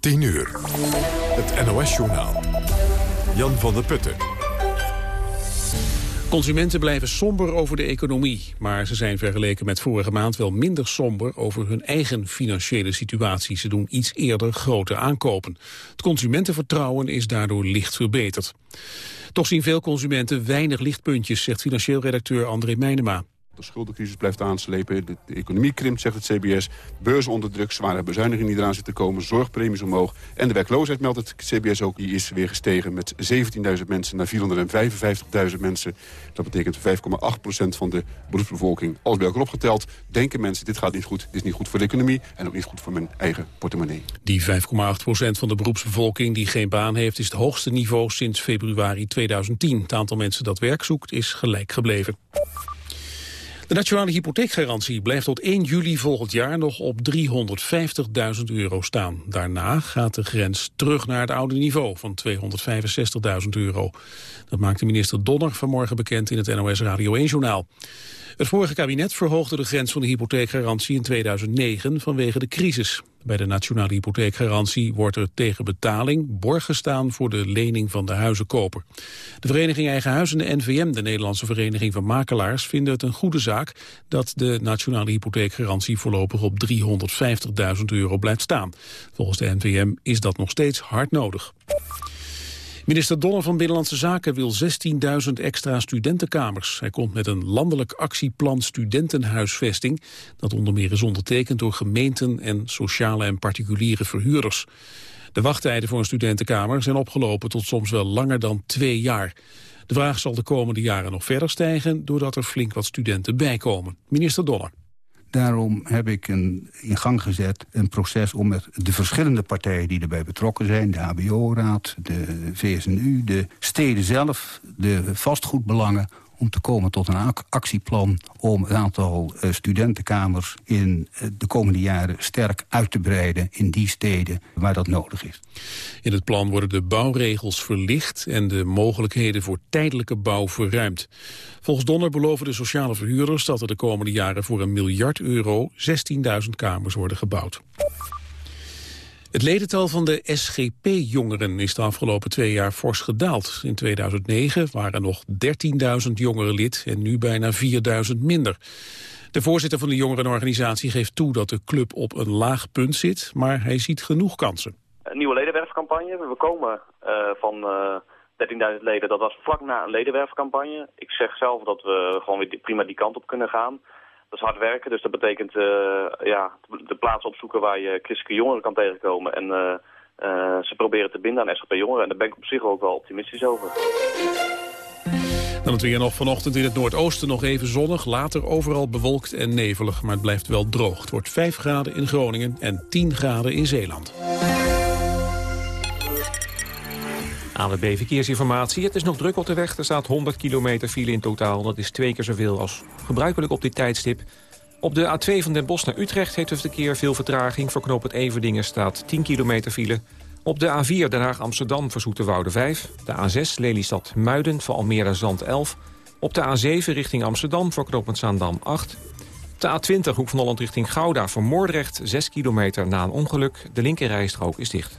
10 uur. Het NOS-journaal. Jan van der Putten. Consumenten blijven somber over de economie, maar ze zijn vergeleken met vorige maand wel minder somber over hun eigen financiële situatie. Ze doen iets eerder grote aankopen. Het consumentenvertrouwen is daardoor licht verbeterd. Toch zien veel consumenten weinig lichtpuntjes, zegt financieel redacteur André Meijnema. De schuldencrisis blijft aanslepen, de, de, economie krimpt, zegt het CBS. Beurs onder druk, zware bezuinigingen die eraan zitten komen, zorgpremies omhoog. En de werkloosheid, meldt het CBS ook, die is weer gestegen met 17.000 mensen naar 455.000 mensen. Dat betekent 5,8% van de beroepsbevolking. Alles bij elkaar opgeteld, denken mensen, dit gaat niet goed, dit is niet goed voor de economie en ook niet goed voor mijn eigen portemonnee. Die 5,8% van de beroepsbevolking die geen baan heeft, is het hoogste niveau sinds februari 2010. Het aantal mensen dat werk zoekt is gelijk gebleven. De nationale hypotheekgarantie blijft tot 1 juli volgend jaar nog op 350.000 euro staan. Daarna gaat de grens terug naar het oude niveau van 265.000 euro. Dat maakte minister Donner vanmorgen bekend in het NOS Radio 1-journaal. Het vorige kabinet verhoogde de grens van de hypotheekgarantie in 2009 vanwege de crisis. Bij de nationale hypotheekgarantie wordt er tegen betaling borg gestaan voor de lening van de huizenkoper. De vereniging Eigen Huis en de NVM, de Nederlandse Vereniging van Makelaars, vinden het een goede zaak dat de nationale hypotheekgarantie voorlopig op 350.000 euro blijft staan. Volgens de NVM is dat nog steeds hard nodig. Minister Donner van Binnenlandse Zaken wil 16.000 extra studentenkamers. Hij komt met een landelijk actieplan studentenhuisvesting... dat onder meer is ondertekend door gemeenten en sociale en particuliere verhuurders. De wachttijden voor een studentenkamer zijn opgelopen tot soms wel langer dan twee jaar. De vraag zal de komende jaren nog verder stijgen... doordat er flink wat studenten bijkomen. Minister Donner. Daarom heb ik een, in gang gezet een proces om met de verschillende partijen die erbij betrokken zijn... de HBO-raad, de VSNU, de steden zelf, de vastgoedbelangen om te komen tot een actieplan om het aantal uh, studentenkamers in uh, de komende jaren sterk uit te breiden in die steden waar dat nodig is. In het plan worden de bouwregels verlicht en de mogelijkheden voor tijdelijke bouw verruimd. Volgens Donner beloven de sociale verhuurders dat er de komende jaren voor een miljard euro 16.000 kamers worden gebouwd. Het ledental van de SGP-jongeren is de afgelopen twee jaar fors gedaald. In 2009 waren nog 13.000 jongeren lid en nu bijna 4.000 minder. De voorzitter van de jongerenorganisatie geeft toe dat de club op een laag punt zit, maar hij ziet genoeg kansen. Een nieuwe ledenwerfcampagne. We komen uh, van uh, eh, 13.000 leden. Dat was vlak na een ledenwerfcampagne. Ik zeg zelf dat we gewoon weer prima die kant op kunnen gaan. Dat is hard werken, dus dat betekent uh, ja, de plaats opzoeken waar je christelijke jongeren kan tegenkomen. En uh, uh, ze proberen te binden aan SGP jongeren. En daar ben ik op zich ook wel optimistisch over. Dan het weer nog vanochtend in het noordoosten nog even zonnig. Later overal bewolkt en nevelig, maar het blijft wel droog. Het wordt 5 graden in Groningen en 10 graden in Zeeland. ANWB Verkeersinformatie. Het is nog druk op de weg. Er staat 100 kilometer file in totaal. Dat is twee keer zoveel als gebruikelijk op dit tijdstip. Op de A2 van Den Bosch naar Utrecht heeft het verkeer veel vertraging. Voor knoop het Everdingen staat 10 kilometer file. Op de A4 Den Haag-Amsterdam voor Zoeterwoude 5. De A6 Lelystad-Muiden voor Almere Zand 11. Op de A7 richting Amsterdam voor knooppunt Zaandam 8. De A20 Hoek van Holland richting Gouda voor Moordrecht 6 kilometer na een ongeluk. De linkerrijstrook is dicht.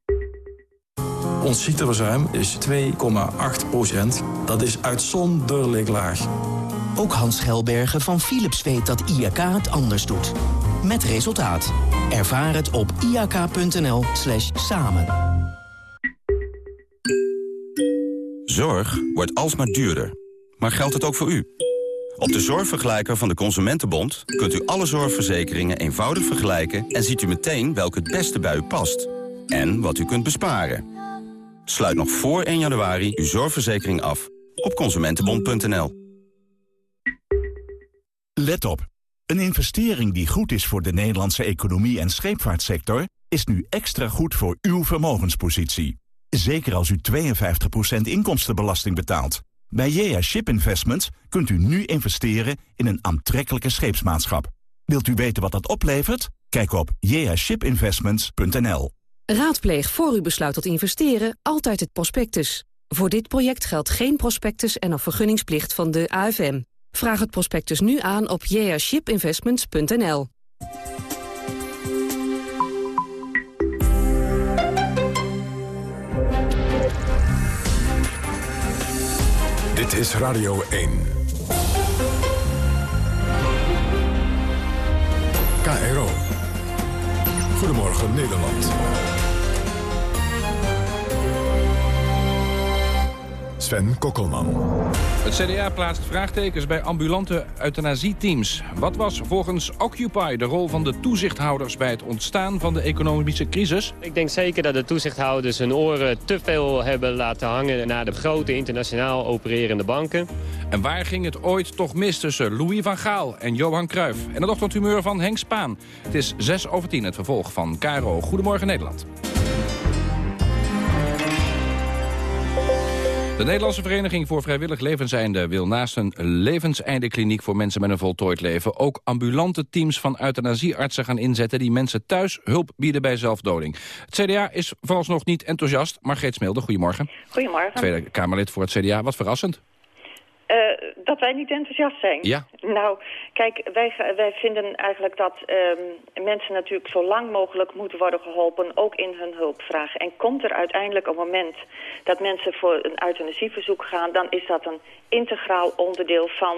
Ons ziekteverzuim is 2,8 procent. Dat is uitzonderlijk laag. Ook Hans Gelbergen van Philips weet dat IAK het anders doet. Met resultaat. Ervaar het op iak.nl slash samen. Zorg wordt alsmaar duurder. Maar geldt het ook voor u? Op de zorgvergelijker van de Consumentenbond kunt u alle zorgverzekeringen eenvoudig vergelijken... en ziet u meteen welke het beste bij u past. En wat u kunt besparen. Sluit nog voor 1 januari uw zorgverzekering af op consumentenbond.nl. Let op. Een investering die goed is voor de Nederlandse economie en scheepvaartsector... is nu extra goed voor uw vermogenspositie. Zeker als u 52% inkomstenbelasting betaalt. Bij JA Ship Investments kunt u nu investeren in een aantrekkelijke scheepsmaatschap. Wilt u weten wat dat oplevert? Kijk op jashipinvestments.nl. Raadpleeg voor u besluit tot investeren altijd het prospectus. Voor dit project geldt geen prospectus en of vergunningsplicht van de AFM. Vraag het prospectus nu aan op jashipinvestments.nl. Dit is Radio 1. KRO. Goedemorgen Nederland. Sven Kokkelman. Het CDA plaatst vraagtekens bij ambulante euthanasieteams. Wat was volgens Occupy de rol van de toezichthouders... bij het ontstaan van de economische crisis? Ik denk zeker dat de toezichthouders hun oren te veel hebben laten hangen... naar de grote internationaal opererende banken. En waar ging het ooit toch mis tussen Louis van Gaal en Johan Cruijff? En het ochtendhumeur van Henk Spaan. Het is 6 over 10, het vervolg van Caro. Goedemorgen Nederland. De Nederlandse Vereniging voor Vrijwillig Levenseinde wil naast een levenseindekliniek voor mensen met een voltooid leven ook ambulante teams van euthanasieartsen gaan inzetten die mensen thuis hulp bieden bij zelfdoding. Het CDA is vooralsnog niet enthousiast. Margreet Smeelde, goedemorgen. Goedemorgen. Tweede Kamerlid voor het CDA, wat verrassend. Uh, dat wij niet enthousiast zijn? Ja. Nou, kijk, wij, wij vinden eigenlijk dat um, mensen natuurlijk zo lang mogelijk moeten worden geholpen, ook in hun hulpvraag. En komt er uiteindelijk een moment dat mensen voor een euthanasieverzoek gaan, dan is dat een integraal onderdeel van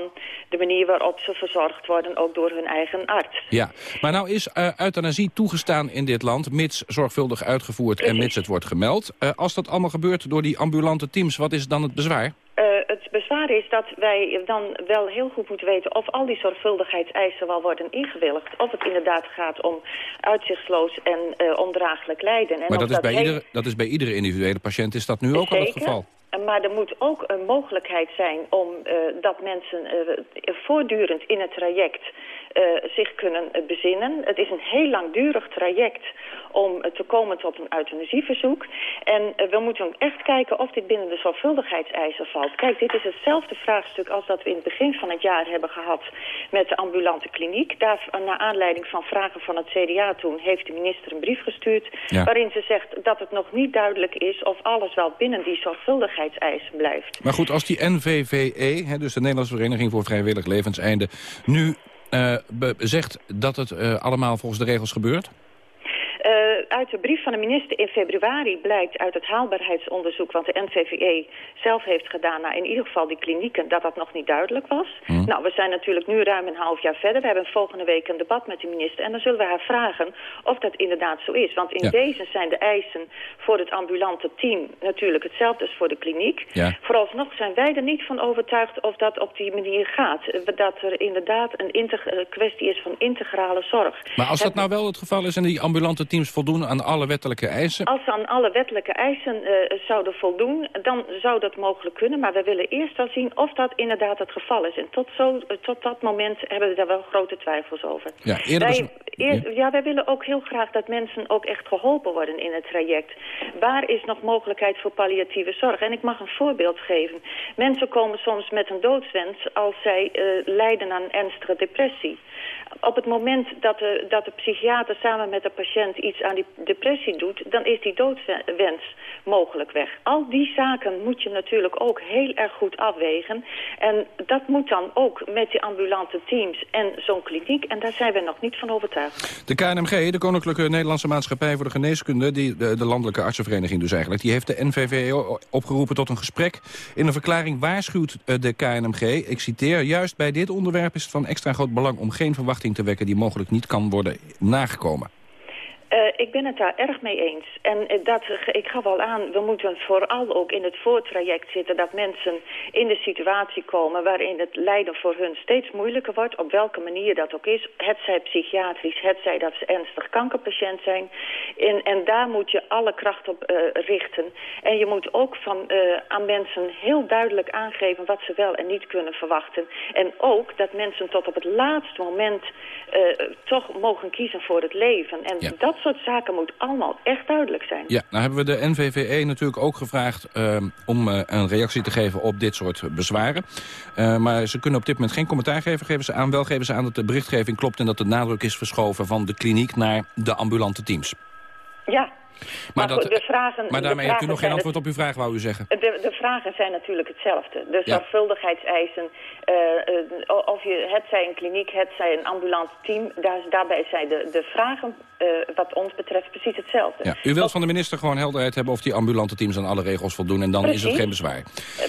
de manier waarop ze verzorgd worden, ook door hun eigen arts. Ja, maar nou is uh, euthanasie toegestaan in dit land, mits zorgvuldig uitgevoerd Precies. en mits het wordt gemeld. Uh, als dat allemaal gebeurt door die ambulante teams, wat is dan het bezwaar? Het bezwaar is dat wij dan wel heel goed moeten weten of al die zorgvuldigheidseisen wel worden ingewilligd. Of het inderdaad gaat om uitzichtsloos en uh, ondraaglijk lijden. En maar dat is, bij iedere, dat is bij iedere individuele patiënt is dat nu ook Zeker. al het geval? Maar er moet ook een mogelijkheid zijn om uh, dat mensen voortdurend in het traject zich kunnen bezinnen. Het is een heel langdurig traject om te komen tot een euthanasieverzoek. En uh, we moeten echt kijken of dit binnen de zorgvuldigheidseisen valt. Kijk, dit is hetzelfde vraagstuk als dat we in het begin van het jaar hebben gehad met de ambulante kliniek. Daar, naar aanleiding van vragen van het CDA toen, heeft de minister een brief gestuurd... Ja. waarin ze zegt dat het nog niet duidelijk is of alles wel binnen die zorgvuldigheidseisen blijft. Maar goed, als die NVVE, hè, dus de Nederlandse Vereniging voor Vrijwillig Levenseinde... nu uh, zegt dat het uh, allemaal volgens de regels gebeurt? Uh, uit de brief van de minister in februari blijkt uit het haalbaarheidsonderzoek... wat de NVVE zelf heeft gedaan naar in ieder geval die klinieken... dat dat nog niet duidelijk was. Hm. Nou, we zijn natuurlijk nu ruim een half jaar verder. We hebben volgende week een debat met de minister. En dan zullen we haar vragen of dat inderdaad zo is. Want in Ja. deze zijn de eisen voor het ambulante team natuurlijk hetzelfde als voor de kliniek. Ja. Vooralsnog zijn wij er niet van overtuigd of dat op die manier gaat. Eh, Dat er inderdaad een eh, kwestie is van integrale zorg. Maar als dat nou wel het geval is en die ambulante teams voldoen aan alle wettelijke eisen... Als ze aan alle wettelijke eisen eh, zouden voldoen, dan zou dat mogelijk kunnen. Maar we willen eerst wel zien of dat inderdaad het geval is. En tot, zo, eh, tot dat moment hebben we daar wel grote twijfels over. Ja, eerder wij, eer- ja. wij willen ook heel graag dat mensen ook echt geholpen worden in het traject. Waar is nog mogelijkheid voor palliatieve zorg? En ik mag een voorbeeld geven. Mensen komen soms met een doodswens als zij eh, lijden aan ernstige depressie. Op het moment dat de, dat de psychiater samen met de patiënt iets aan die depressie doet... dan is die doodswens mogelijk weg. Al die zaken moet je natuurlijk ook heel erg goed afwegen. En dat moet dan ook met die ambulante teams en zo'n kliniek. En daar zijn we nog niet van overtuigd. De KNMG, de Koninklijke Nederlandse Maatschappij voor de Geneeskunde... Die, de, de landelijke artsenvereniging dus eigenlijk... die heeft de NVVE opgeroepen tot een gesprek. In een verklaring waarschuwt eh, de KNMG, ik citeer... juist bij dit onderwerp is het van extra groot belang... om geen verwachting te wekken die mogelijk niet kan worden nagekomen. Uh, ik ben het daar erg mee eens. En uh, dat, ik gaf al aan, we moeten vooral ook in het voortraject zitten... dat mensen in de situatie komen waarin het lijden voor hun steeds moeilijker wordt... op welke manier dat ook is. Het zij psychiatrisch, het zij dat ze ernstig kankerpatiënt zijn. En, en daar moet je alle kracht op uh, richten. En je moet ook van, aan mensen heel duidelijk aangeven... wat ze wel en niet kunnen verwachten. En ook dat mensen tot op het laatste moment... toch mogen kiezen voor het leven. En Ja. dat soort zaken moet allemaal echt duidelijk zijn. Ja, nou hebben we de NVVE natuurlijk ook gevraagd eh, om eh, een reactie te geven op dit soort bezwaren. Eh, maar ze kunnen op dit moment geen commentaar geven, geven ze aan. Wel geven ze aan dat de berichtgeving klopt en dat de nadruk is verschoven van de kliniek naar de ambulante teams. Ja. Maar, dat, de vragen, maar daarmee hebt u nog geen antwoord op uw vraag, wou u zeggen. De, de vragen zijn natuurlijk hetzelfde. De zorgvuldigheidseisen, eh, of je, het zij een kliniek, het zij een ambulant team, daar, daarbij zijn de, de vragen eh, wat ons betreft precies hetzelfde. Ja, u wilt van de minister gewoon helderheid hebben of die ambulante teams aan alle regels voldoen en dan is er geen bezwaar.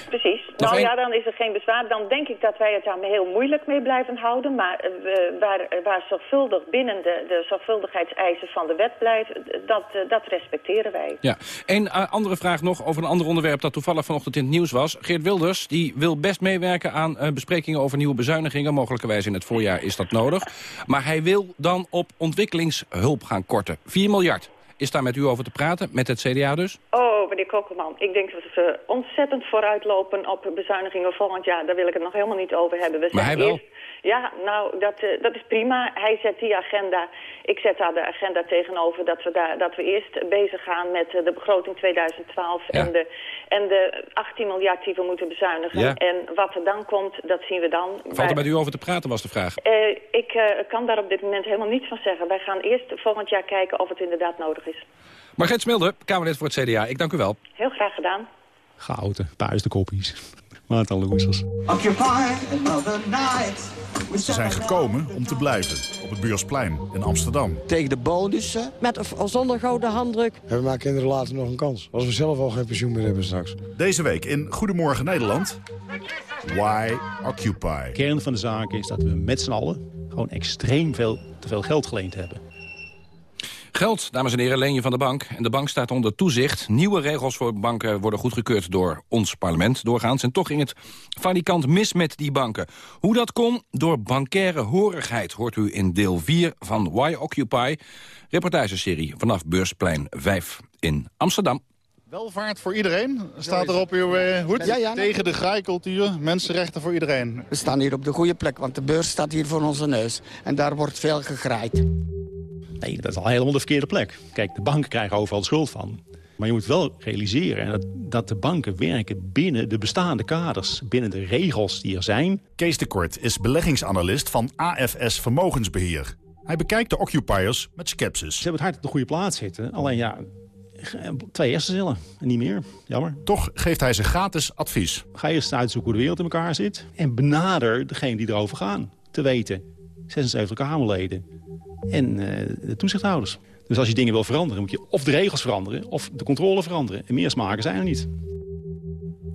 Precies. Nog nou ja, dan is er geen bezwaar. Dan denk ik dat wij het daar heel moeilijk mee blijven houden. Maar waar, waar zorgvuldig binnen de, de zorgvuldigheidseisen van de wet blijft, dat, dat respecteren wij. Ja, een eh, andere vraag nog over een ander onderwerp dat toevallig vanochtend in het nieuws was. Geert Wilders die wil best meewerken aan eh, besprekingen over nieuwe bezuinigingen. Mogelijkerwijs in het voorjaar is dat nodig. Maar hij wil dan op ontwikkelingshulp gaan korten. 4 miljard. Is daar met u over te praten, met het CDA dus? Oh, meneer Kokkelman, ik denk dat we ontzettend vooruitlopen op bezuinigingen volgend jaar. Daar wil ik het nog helemaal niet over hebben. We Maar hij wel. Eerst, ja, nou, dat, eh, dat is prima. Hij zet die agenda. Ik zet daar de agenda tegenover dat we, daar, dat we eerst bezig gaan met eh, de begroting 2012 Ja. en, de, en de 18 miljard die we moeten bezuinigen. Ja. En wat er dan komt, dat zien we dan. Valt er met u over te praten, was de vraag. eh, ik kan daar op dit moment helemaal niets van zeggen. Wij gaan eerst volgend jaar kijken of het inderdaad nodig is. Margret Smilde, Kamerlid voor het CDA. Ik dank u wel. Heel graag gedaan. Gouden, puistenkoppies. Wat een losers. Ze zijn gekomen om te blijven op het Buursplein in Amsterdam. Tegen de bonussen. Met of zonder gouden handdruk. Hebben mijn kinderen later nog een kans. Als we zelf al geen pensioen meer hebben straks. Deze week in Goedemorgen Nederland. Why Occupy? De kern van de zaak is dat we met z'n allen gewoon extreem veel te veel geld geleend hebben. Geld, dames en heren, leen je van de bank. En de bank staat onder toezicht. Nieuwe regels voor banken worden goedgekeurd door ons parlement doorgaans. En toch ging het falikant mis met die banken. Hoe dat kon? Door bankaire horigheid, hoort u in deel 4 van Why Occupy. Reportageserie vanaf Beursplein 5 in Amsterdam. Welvaart voor iedereen, staat er op uw eh, hoed. Ja, ja. Tegen de graaikultuur, mensenrechten voor iedereen. We staan hier op de goede plek, want de beurs staat hier voor onze neus. En daar wordt veel gegraaid. Nee, dat is al helemaal de verkeerde plek. Kijk, de banken krijgen overal de schuld van. Maar je moet wel realiseren dat, dat de banken werken binnen de bestaande kaders. Binnen de regels die er zijn. Kees de Kort is beleggingsanalist van AFS Vermogensbeheer. Hij bekijkt de occupiers met sceptisch. Ze hebben het hart op de goede plaats zitten. Alleen ja, twee hersencellen en niet meer. Jammer. Toch geeft hij ze gratis advies. Ga eerst uitzoeken hoe de wereld in elkaar zit. En benader degene die erover gaan. Te weten, 76 Kamerleden en eh, de toezichthouders. Dus als je dingen wil veranderen, moet je of de regels veranderen... of de controle veranderen. En meer smaken zijn er niet.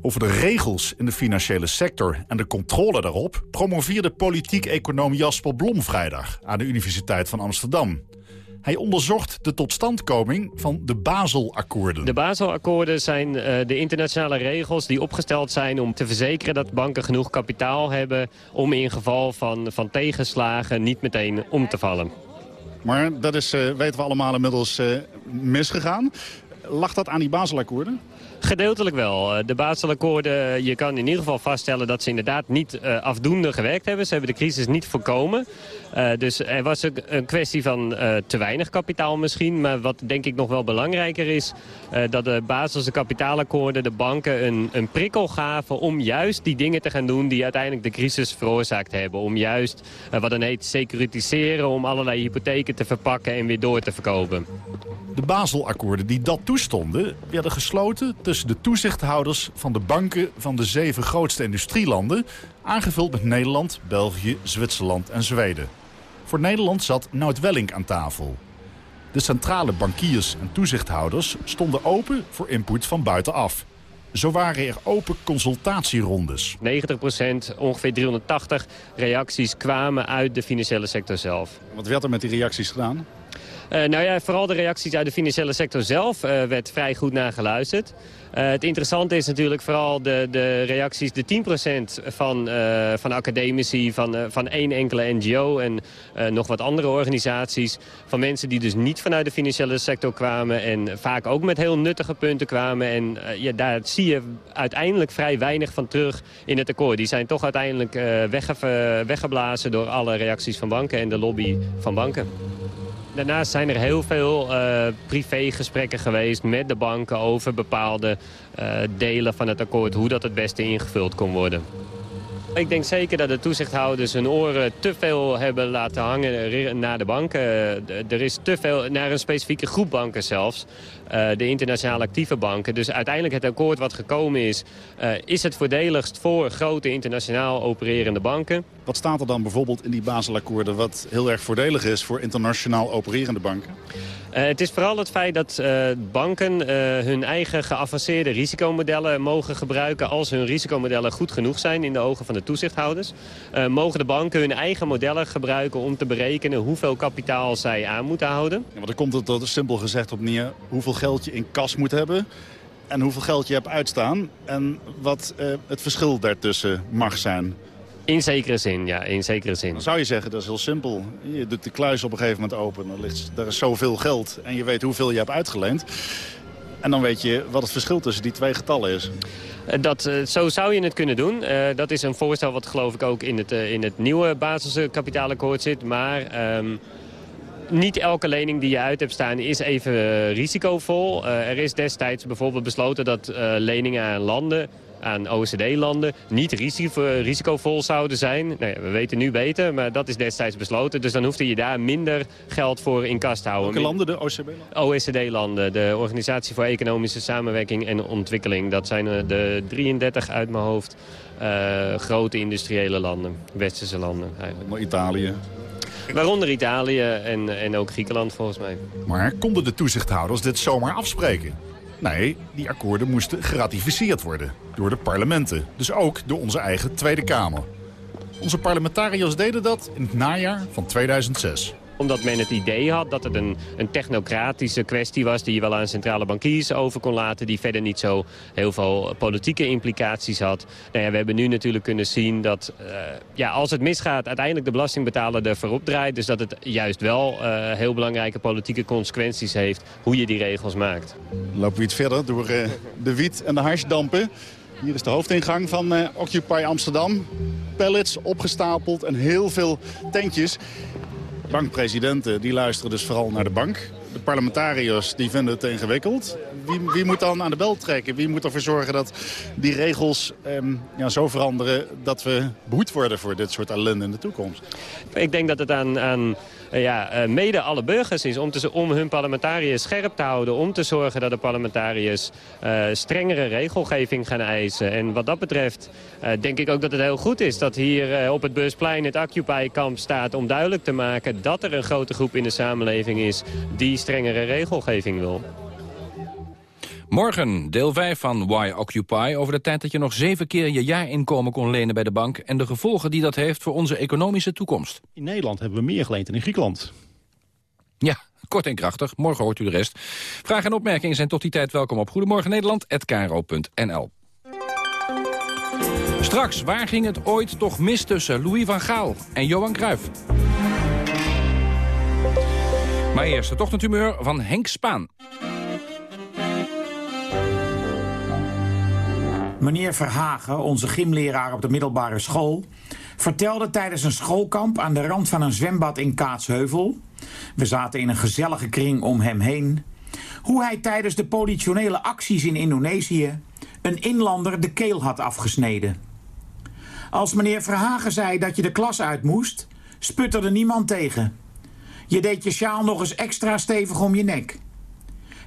Over de regels in de financiële sector en de controle daarop... promoveerde politiek-econoom Jasper Blom vrijdag aan de Universiteit van Amsterdam. Hij onderzocht de totstandkoming van de Basel-akkoorden. De Basel-akkoorden zijn eh, de internationale regels die opgesteld zijn om te verzekeren dat banken genoeg kapitaal hebben om in geval van, van tegenslagen niet meteen om te vallen. Maar dat is, eh, weten we allemaal inmiddels, eh, misgegaan. Lag dat aan die Baselakkoorden? Gedeeltelijk wel. Eh, De Baselakkoorden, je kan in ieder geval vaststellen dat ze inderdaad niet eh, afdoende gewerkt hebben. Ze hebben de crisis niet voorkomen. Eh, dus er was een kwestie van eh, te weinig kapitaal misschien. Maar wat denk ik nog wel belangrijker is... eh, dat de Baselse kapitaalakkoorden de banken een, een prikkel gaven... om juist die dingen te gaan doen die uiteindelijk de crisis veroorzaakt hebben. Om juist eh, wat dan heet securitiseren, om allerlei hypotheken te verpakken en weer door te verkopen. De Basel-akkoorden die dat toestonden... werden gesloten tussen de toezichthouders van de banken van de zeven grootste industrielanden... aangevuld met Nederland, België, Zwitserland en Zweden. Voor Nederland zat Nout Welling aan tafel. De centrale bankiers en toezichthouders stonden open voor input van buitenaf. Zo waren er open consultatierondes. 90% ongeveer 380 reacties kwamen uit de financiële sector zelf. Wat werd er met die reacties gedaan? Uh, nou ja, vooral de reacties uit de financiële sector zelf uh, werd vrij goed naar geluisterd. Uh, het interessante is natuurlijk vooral de, de reacties, de 10% van, van academici, van, van één enkele NGO en nog wat andere organisaties. Van mensen die dus niet vanuit de financiële sector kwamen en vaak ook met heel nuttige punten kwamen. En ja, daar zie je uiteindelijk vrij weinig van terug in het akkoord. Die zijn toch uiteindelijk wegge weggeblazen door alle reacties van banken en de lobby van banken. Daarnaast zijn er heel veel uh, privégesprekken geweest met de banken over bepaalde uh, delen van het akkoord. Hoe dat het beste ingevuld kon worden. Ik denk zeker dat de toezichthouders hun oren te veel hebben laten hangen naar de banken. Er is te veel, naar een specifieke groep banken zelfs. De internationaal actieve banken. Dus uiteindelijk het akkoord wat gekomen is... Is het voordeligst voor grote internationaal opererende banken. Wat staat er dan bijvoorbeeld in die Baselakkoorden... wat heel erg voordelig is voor internationaal opererende banken? Uh, het is vooral het feit dat uh, banken uh, hun eigen geavanceerde risicomodellen mogen gebruiken... als hun risicomodellen goed genoeg zijn in de ogen van de toezichthouders. mogen de banken hun eigen modellen gebruiken om te berekenen hoeveel kapitaal zij aan moeten houden. Ja, want dan komt het er simpel gezegd op neer hoeveel geld je in kas moet hebben... en hoeveel geld je hebt uitstaan en wat het verschil daartussen mag zijn. In zekere zin, ja, in zekere zin. Dan zou je zeggen, dat is heel simpel. Je doet de kluis op een gegeven moment open. Er, ligt, er is zoveel geld en je weet hoeveel je hebt uitgeleend. En dan weet je wat het verschil tussen die twee getallen is. Dat, uh, zo zou je het kunnen doen. Uh, dat is een voorstel wat geloof ik ook in het, uh, in het nieuwe basiskapitaalakkoord zit. Maar... Um, niet elke lening die je uit hebt staan is even uh, risicovol. Er is destijds bijvoorbeeld besloten dat leningen aan landen aan OECD-landen niet risicovol zouden zijn. Nou ja, we weten nu beter, maar dat is destijds besloten. Dus dan hoefde je daar minder geld voor in kast te houden. Welke landen, de OECD-landen? OECD-landen, de Organisatie voor Economische Samenwerking en Ontwikkeling. Dat zijn de 33 uit mijn hoofd uh, grote industriële landen, westerse landen eigenlijk. Italië? Waaronder Italië en, en ook Griekenland volgens mij. Maar konden de toezichthouders dit zomaar afspreken? Nee, die akkoorden moesten geratificeerd worden door de parlementen. Dus ook door onze eigen Tweede Kamer. Onze parlementariërs deden dat in het najaar van 2006 omdat men het idee had dat het een, een technocratische kwestie was... die je wel aan centrale bankiers over kon laten... die verder niet zo heel veel politieke implicaties had. Nou ja, we hebben nu natuurlijk kunnen zien dat uh, ja, als het misgaat... uiteindelijk de belastingbetaler er voorop draait. Dus dat het juist wel uh, heel belangrijke politieke consequenties heeft... hoe je die regels maakt. Lopen we iets verder door uh, de wiet en de harsdampen. Hier is de hoofdingang van Occupy Amsterdam. Pallets opgestapeld en heel veel tentjes. Bankpresidenten die luisteren dus vooral naar de bank. De parlementariërs die vinden het ingewikkeld. Wie, wie moet dan aan de bel trekken? Wie moet ervoor zorgen dat die regels ehm, ja, zo veranderen... dat we behoed worden voor dit soort ellende in de toekomst? Ik denk dat het aan... aan ja, mede alle burgers is om, te, om hun parlementariërs scherp te houden. Om te zorgen dat de parlementariërs uh, strengere regelgeving gaan eisen. En wat dat betreft denk ik ook dat het heel goed is dat hier op het Beursplein het Occupy-kamp staat. Om duidelijk te maken dat er een grote groep in de samenleving is die strengere regelgeving wil. Morgen deel 5 van Why Occupy over de tijd dat je nog zeven keer je jaarinkomen kon lenen bij de bank... en de gevolgen die dat heeft voor onze economische toekomst. In Nederland hebben we meer geleend dan in Griekenland. Ja, kort en krachtig. Morgen hoort u de rest. Vragen en opmerkingen zijn tot die tijd welkom op Goedemorgen Nederland@kro.nl. Straks, waar ging het ooit toch mis tussen Louis van Gaal en Johan Cruijff? Maar eerst het ochtendhumeur van Henk Spaan. Meneer Verhagen, onze gymleraar op de middelbare school... vertelde tijdens een schoolkamp aan de rand van een zwembad in Kaatsheuvel... we zaten in een gezellige kring om hem heen... hoe hij tijdens de politionele acties in Indonesië... een inlander de keel had afgesneden. Als meneer Verhagen zei dat je de klas uit moest... sputterde niemand tegen. Je deed je sjaal nog eens extra stevig om je nek...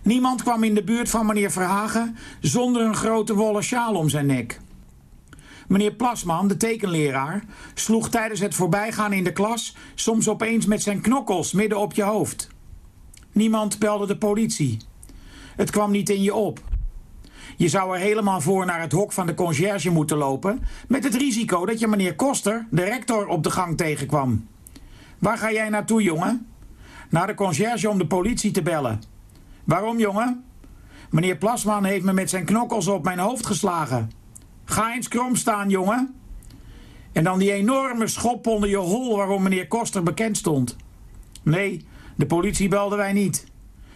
Niemand kwam in de buurt van meneer Verhagen zonder een grote wollen sjaal om zijn nek. Meneer Plasman, de tekenleraar, sloeg tijdens het voorbijgaan in de klas soms opeens met zijn knokkels midden op je hoofd. Niemand belde de politie. Het kwam niet in je op. Je zou er helemaal voor naar het hok van de conciërge moeten lopen... met het risico dat je meneer Koster, de rector, op de gang tegenkwam. Waar ga jij naartoe, jongen? Naar de conciërge om de politie te bellen. Waarom, jongen? Meneer Plasman heeft me met zijn knokkels op mijn hoofd geslagen. Ga eens krom staan, jongen. En dan die enorme schop onder je hol waarom meneer Koster bekend stond. Nee, de politie belden wij niet.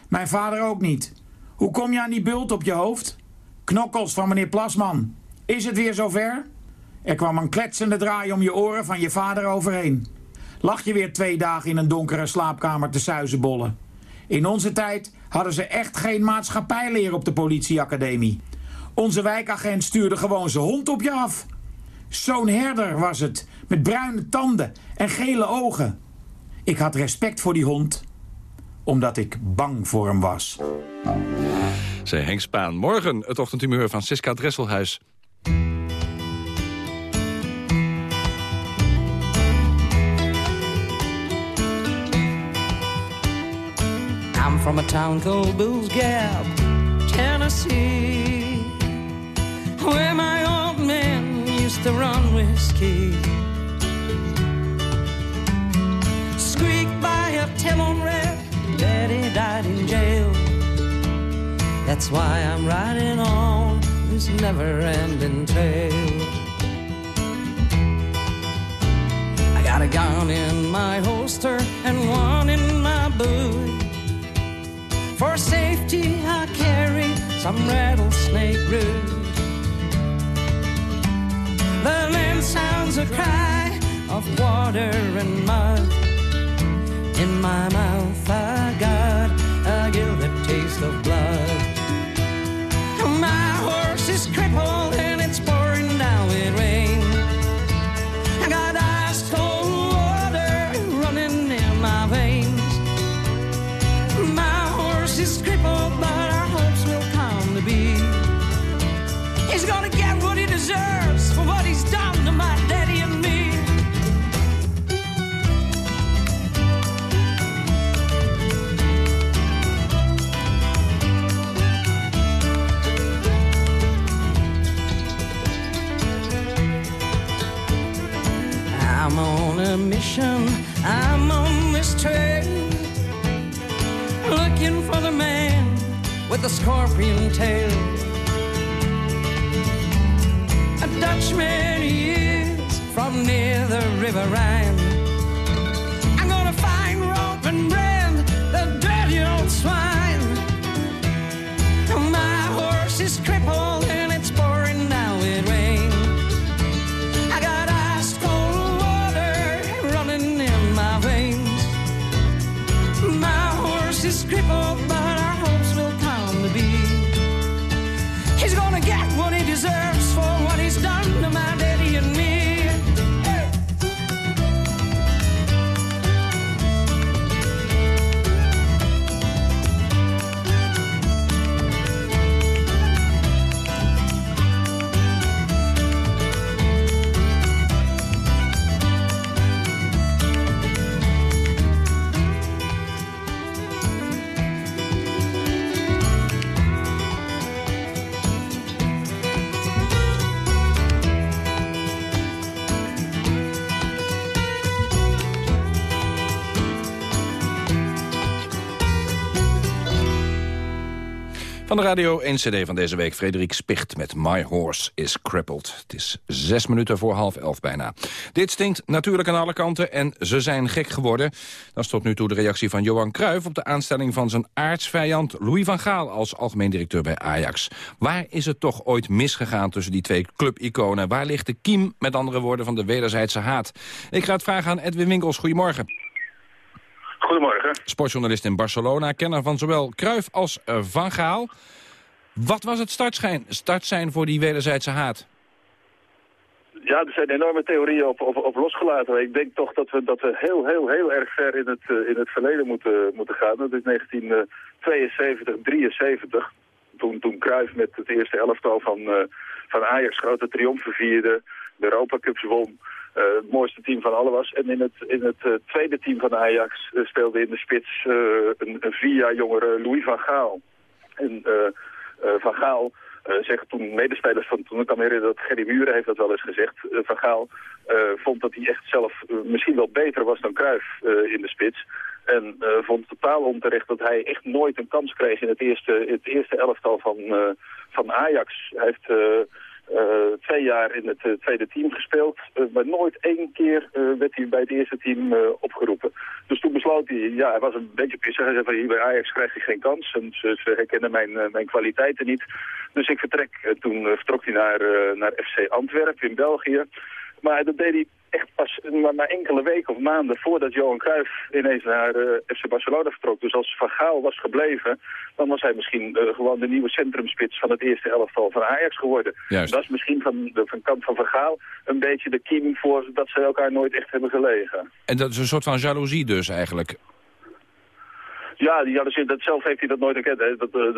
Mijn vader ook niet. Hoe kom je aan die bult op je hoofd? Knokkels van meneer Plasman. Is het weer zover? Er kwam een kletsende draai om je oren van je vader overheen. Lag je weer twee dagen in een donkere slaapkamer te suizenbollen. In onze tijd hadden ze echt geen maatschappijleer op de politieacademie. Onze wijkagent stuurde gewoon zijn hond op je af. Zo'n herder was het, met bruine tanden en gele ogen. Ik had respect voor die hond, omdat ik bang voor hem was. Zij Henk Spaan. Morgen het ochtendhumeur van Siska Dresselhuis. I'm from a town called Boo's Gap, Tennessee, where my old man used to run whiskey. Squeaked by a telephone wreck, Daddy died in jail. That's why I'm riding on this never-ending trail. I got a gun in my holster and one in my boot. For safety, I carry some rattlesnake root. The land sounds a cry of water and mud. In my mouth, I got a gilded taste of blood. My horse is crippled I'm on this trail looking for the man with the scorpion tail. A Dutchman he is from near the River Rhine. Van de radio 1 cd van deze week, Frederik Spicht met My Horse is Crippled. Het is zes minuten voor half elf bijna. Dit stinkt natuurlijk aan alle kanten en ze zijn gek geworden. Dat is tot nu toe de reactie van Johan Cruijff... op de aanstelling van zijn aardsvijand Louis van Gaal... als algemeen directeur bij Ajax. Waar is het toch ooit misgegaan tussen die twee clubiconen? Waar ligt de kiem, met andere woorden, van de wederzijdse haat? Ik ga het vragen aan Edwin Winkels. Goedemorgen. Goedemorgen. Sportjournalist in Barcelona, kenner van zowel Cruijff als eh, Van Gaal. Wat was het startschijn, startsein voor die wederzijdse haat? Ja, er zijn enorme theorieën op, op, op losgelaten. Ik denk toch dat we, dat we heel, heel, heel erg ver in het, eh, in het verleden moeten, moeten gaan. Dat is 1972, 73. Toen, toen Cruijff met het eerste elftal van, eh, van Ajax grote triomfen vierde. De Europa Cups won. Eh, het mooiste team van allen was. En in het, in het eh, tweede team van Ajax eh, speelde in de spits een, een vier jaar jongere Louis van Gaal. En Van Gaal eh, zeggen toen medespelers van toen, ik kan me herinneren dat Gerry Muren heeft dat wel eens gezegd. van Gaal vond dat hij echt zelf misschien wel beter was dan Cruijff in de spits. En uh, vond totaal onterecht dat hij echt nooit een kans kreeg in het eerste, het eerste elftal van, uh, van Ajax. Hij heeft uh, twee jaar in het tweede team gespeeld, maar nooit één keer werd hij bij het eerste team opgeroepen. Dus toen besloot hij, ja, hij was een beetje pissig. Hij zei van hier bij Ajax krijg je geen kans en ze, ze herkennen mijn, mijn kwaliteiten niet. Dus ik vertrek. toen vertrok hij naar, naar FC Antwerpen in België. Maar dat deed hij echt pas maar, maar enkele weken of maanden voordat Johan Cruijff ineens naar uh, FC Barcelona vertrok. Dus als Van Gaal was gebleven, dan was hij misschien uh, gewoon de nieuwe centrumspits van het eerste elftal van Ajax geworden. Juist. Dat is misschien van de van kant van Van Gaal een beetje de kiem voor dat ze elkaar nooit echt hebben gelegen. En dat is een soort van jaloezie dus eigenlijk. Ja, die hadden, dat zelf heeft hij dat nooit erkend. Hè. Dat, dat,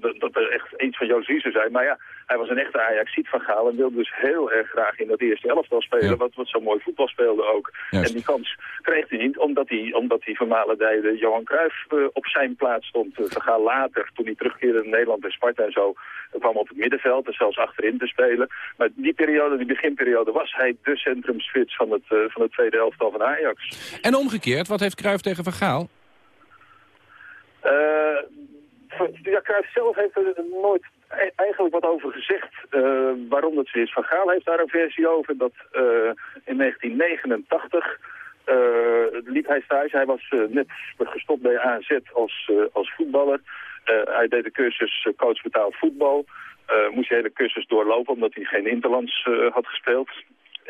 dat, dat er echt iets van jaloezie zou zijn. Maar ja, hij was een echte Ajax-ziet van Gaal en wilde dus heel erg graag in dat eerste elftal spelen. Ja. Wat, wat zo mooi voetbal speelde ook. Juist. En die kans kreeg hij niet, omdat hij, omdat hij vermalendijde Johan Cruijff uh, op zijn plaats stond. Uh, van Gaal later, toen hij terugkeerde in Nederland bij Sparta en zo, kwam op het middenveld en zelfs achterin te spelen. Maar die periode, die beginperiode, was hij de centrumspits van het, van het tweede elftal van Ajax. En omgekeerd, wat heeft Cruijff tegen Van Gaal? Uh, ja, Cruijff zelf heeft er nooit e eigenlijk wat over gezegd. Uh, waarom dat zo is. Van Gaal heeft daar een versie over dat uh, in 1989 liep hij stage. Hij was net gestopt bij AZ als, als voetballer. hij deed de cursus coach betaald voetbal. moest de hele cursus doorlopen omdat hij geen interlands had gespeeld.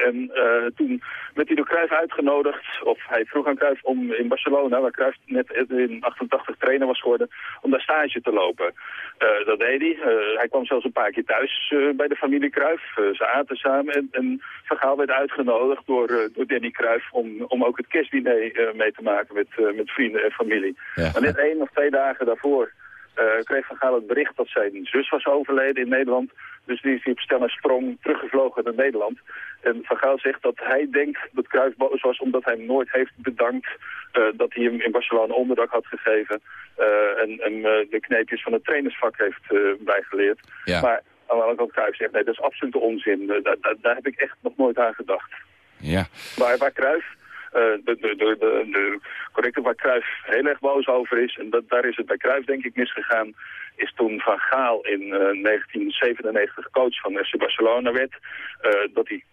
En uh, toen werd hij door Cruijff uitgenodigd, of hij vroeg aan Cruijff om in Barcelona, waar Cruijff net in 88 trainer was geworden, om daar stage te lopen. Uh, dat deed hij. Uh, hij kwam zelfs een paar keer thuis bij de familie Cruijff. ze aten samen en, en Van Gaal werd uitgenodigd door, door Danny Cruijff om, om ook het kerstdiner mee te maken met, met vrienden en familie. Ja. Maar net één of twee dagen daarvoor kreeg Van Gaal het bericht dat zijn zus was overleden in Nederland. Dus die is op stel en sprong teruggevlogen naar Nederland. En Van Gaal zegt dat hij denkt dat Cruijff boos was omdat hij hem nooit heeft bedankt. Uh, dat hij hem in Barcelona onderdak had gegeven. Uh, en en de kneepjes van het trainersvak heeft bijgeleerd. Ja. Maar aan de andere kant Cruijff zegt nee, dat is absolute onzin. Daar, daar, daar heb ik echt nog nooit aan gedacht. Ja. Waar, waar Cruijff de, de, de, de, de correcte waar Cruijff heel erg boos over is, en dat, daar is het bij Cruijff denk ik misgegaan, is toen Van Gaal in uh, 1997 coach van FC Barcelona werd, uh, dat hij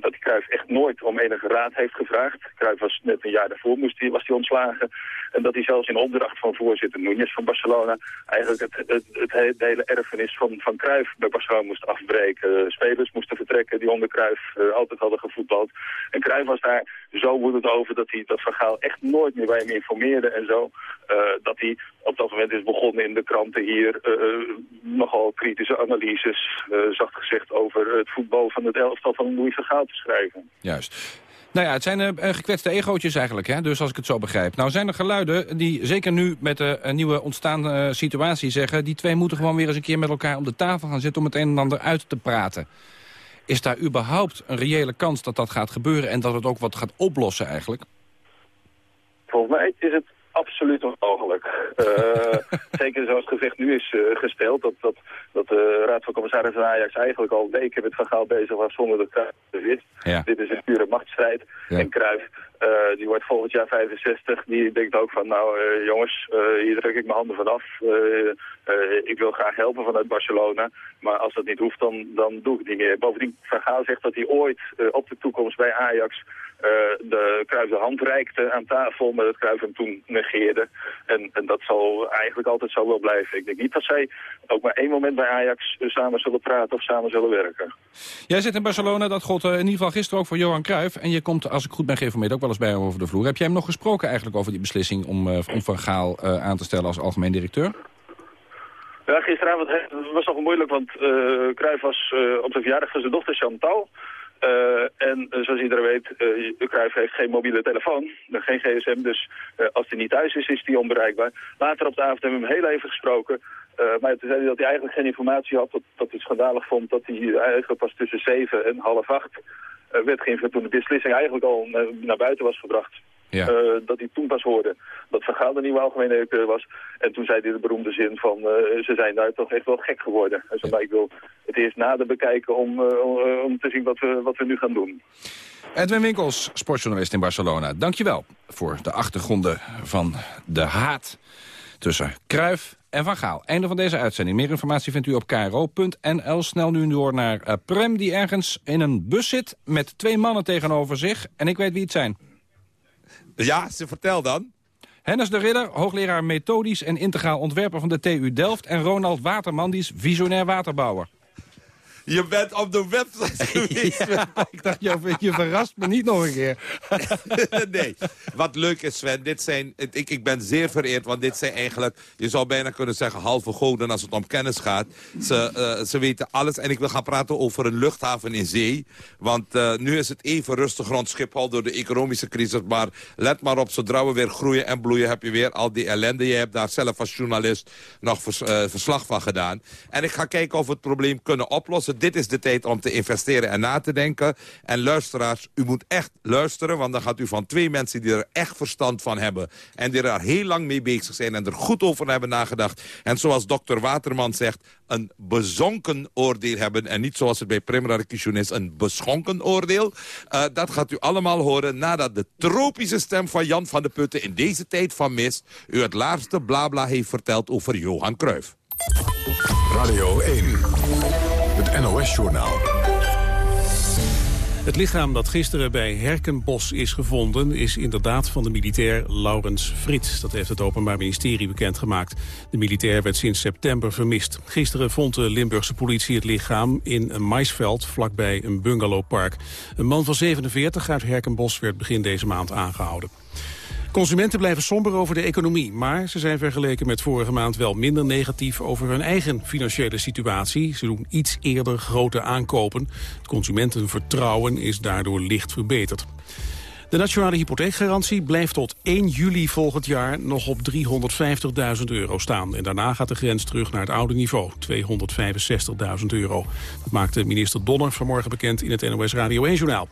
dat die Cruijff echt nooit om enige raad heeft gevraagd. Cruijff was net een jaar daarvoor moest hij, was hij ontslagen. En dat hij zelfs in opdracht van voorzitter Núñez van Barcelona... eigenlijk het, het, hele erfenis van, van Cruijff bij Barcelona moest afbreken. Spelers moesten vertrekken die onder Cruijff altijd hadden gevoetbald. En Cruijff was daar zo woedend over dat hij dat Van Gaal echt nooit meer bij hem informeerde en zo. Uh, dat hij op dat moment is begonnen in de kranten hier uh, nogal kritische analyses, zacht gezegd, over het voetbal van het elftal van Louis van Gaal te schrijven. Juist. Nou ja, het zijn uh, gekwetste egootjes eigenlijk, hè? dus als ik het zo begrijp. Nou zijn er geluiden die zeker nu met de nieuwe ontstaande situatie zeggen... die twee moeten gewoon weer eens een keer met elkaar om de tafel gaan zitten... om het een en ander uit te praten. Is daar überhaupt een reële kans dat dat gaat gebeuren... en dat het ook wat gaat oplossen eigenlijk? Volgens mij is het absoluut onmogelijk. Uh, zeker zoals het gevecht nu is uh, gesteld, dat, dat, dat de Raad van Commissarissen van Ajax eigenlijk al weken met Van Gaal bezig was zonder Cruijff er wist. Ja. Dit is een pure machtsstrijd. Ja. En Cruijff, uh, die wordt volgend jaar 65, die denkt ook van, nou jongens, hier druk ik mijn handen vanaf. ik wil graag helpen vanuit Barcelona, maar als dat niet hoeft, dan, dan doe ik het niet meer. Bovendien, Van Gaal zegt dat hij ooit op de toekomst bij Ajax de Cruijff de hand reikte aan tafel, maar dat Cruijff hem toen negeerde. En, en, dat zal eigenlijk altijd zo wel blijven. Ik denk niet dat zij ook maar één moment bij Ajax samen zullen praten of samen zullen werken. Jij zit in Barcelona, dat god uh, in ieder geval gisteren ook voor Johan Cruijff. En je komt, als ik goed ben geïnformeerd, ook wel eens bij hem over de vloer. Heb jij hem nog gesproken eigenlijk over die beslissing om, om Van Gaal aan te stellen als algemeen directeur? Ja, gisteravond was nog moeilijk, want uh, Cruijff was uh, op de verjaardag van zijn dochter Chantal. Uh, en uh, zoals iedereen weet, uh, Cruijff heeft geen mobiele telefoon, geen gsm, dus als hij niet thuis is, is hij onbereikbaar. Later op de avond hebben we hem heel even gesproken, maar toen zei hij dat hij eigenlijk geen informatie had, dat, dat hij schandalig vond dat hij eigenlijk pas tussen zeven en half acht werd geïnformeerd toen de beslissing eigenlijk al naar buiten was gebracht. Eh, dat hij toen pas hoorde dat Van Gaal de nieuwe algemene directeur was. En toen zei hij de beroemde zin van, eh, ze zijn daar toch echt wel gek geworden. En zei, maar ik wil het eerst nader bekijken om, uh, om te zien wat we, wat we nu gaan doen. Edwin Winkels, sportjournalist in Barcelona. Dankjewel voor de achtergronden van de haat tussen Kruif en Van Gaal. Einde van deze uitzending. Meer informatie vindt u op kro.nl. Snel nu door naar Prem, die ergens in een bus zit... met twee mannen tegenover zich. En ik weet wie het zijn. Ja, ze vertel dan. Hennis de Ridder, hoogleraar methodisch en integraal ontwerper van de TU Delft... en Ronald Waterman, die is visionair waterbouwer. Je bent op de website geweest. ik dacht, je, je verrast me niet nog een keer. nee, wat leuk is Sven, dit zijn, ik, ik ben zeer vereerd, want dit zijn eigenlijk, je zou bijna kunnen zeggen, halve goden als het om kennis gaat. Ze, uh, ze weten alles en ik wil gaan praten over een luchthaven in zee. Want uh, nu is het even rustig rond Schiphol door de economische crisis, maar let maar op, zodra we weer groeien en bloeien, heb je weer al die ellende. Je hebt daar zelf als journalist nog vers, uh, verslag van gedaan. En ik ga kijken of we het probleem kunnen oplossen dit is de tijd om te investeren en na te denken. En luisteraars, u moet echt luisteren... want dan gaat u van twee mensen die er echt verstand van hebben... en die er heel lang mee bezig zijn en er goed over hebben nagedacht... en zoals dokter Waterman zegt, een bezonken oordeel hebben... en niet zoals het bij Primera is, een beschonken oordeel. Uh, dat gaat u allemaal horen nadat de tropische stem van Jan van de Putten... in deze tijd van mist u het laatste blabla heeft verteld over Johan Cruijff. Radio 1. Het NOS-journaal. Het lichaam dat gisteren bij Herkenbos is gevonden... is inderdaad van de militair Laurens Frits. Dat heeft het Openbaar Ministerie bekendgemaakt. De militair werd sinds september vermist. Gisteren vond de Limburgse politie het lichaam in een maisveld... vlakbij een bungalowpark. Een man van 47 uit Herkenbos werd begin deze maand aangehouden. Consumenten blijven somber over de economie, maar ze zijn vergeleken met vorige maand wel minder negatief over hun eigen financiële situatie. Ze doen iets eerder grote aankopen. Het consumentenvertrouwen is daardoor licht verbeterd. De nationale hypotheekgarantie blijft tot 1 juli volgend jaar nog op 350.000 euro staan. En daarna gaat de grens terug naar het oude niveau, 265.000 euro. Dat maakte minister Donner vanmorgen bekend in het NOS Radio 1-journaal.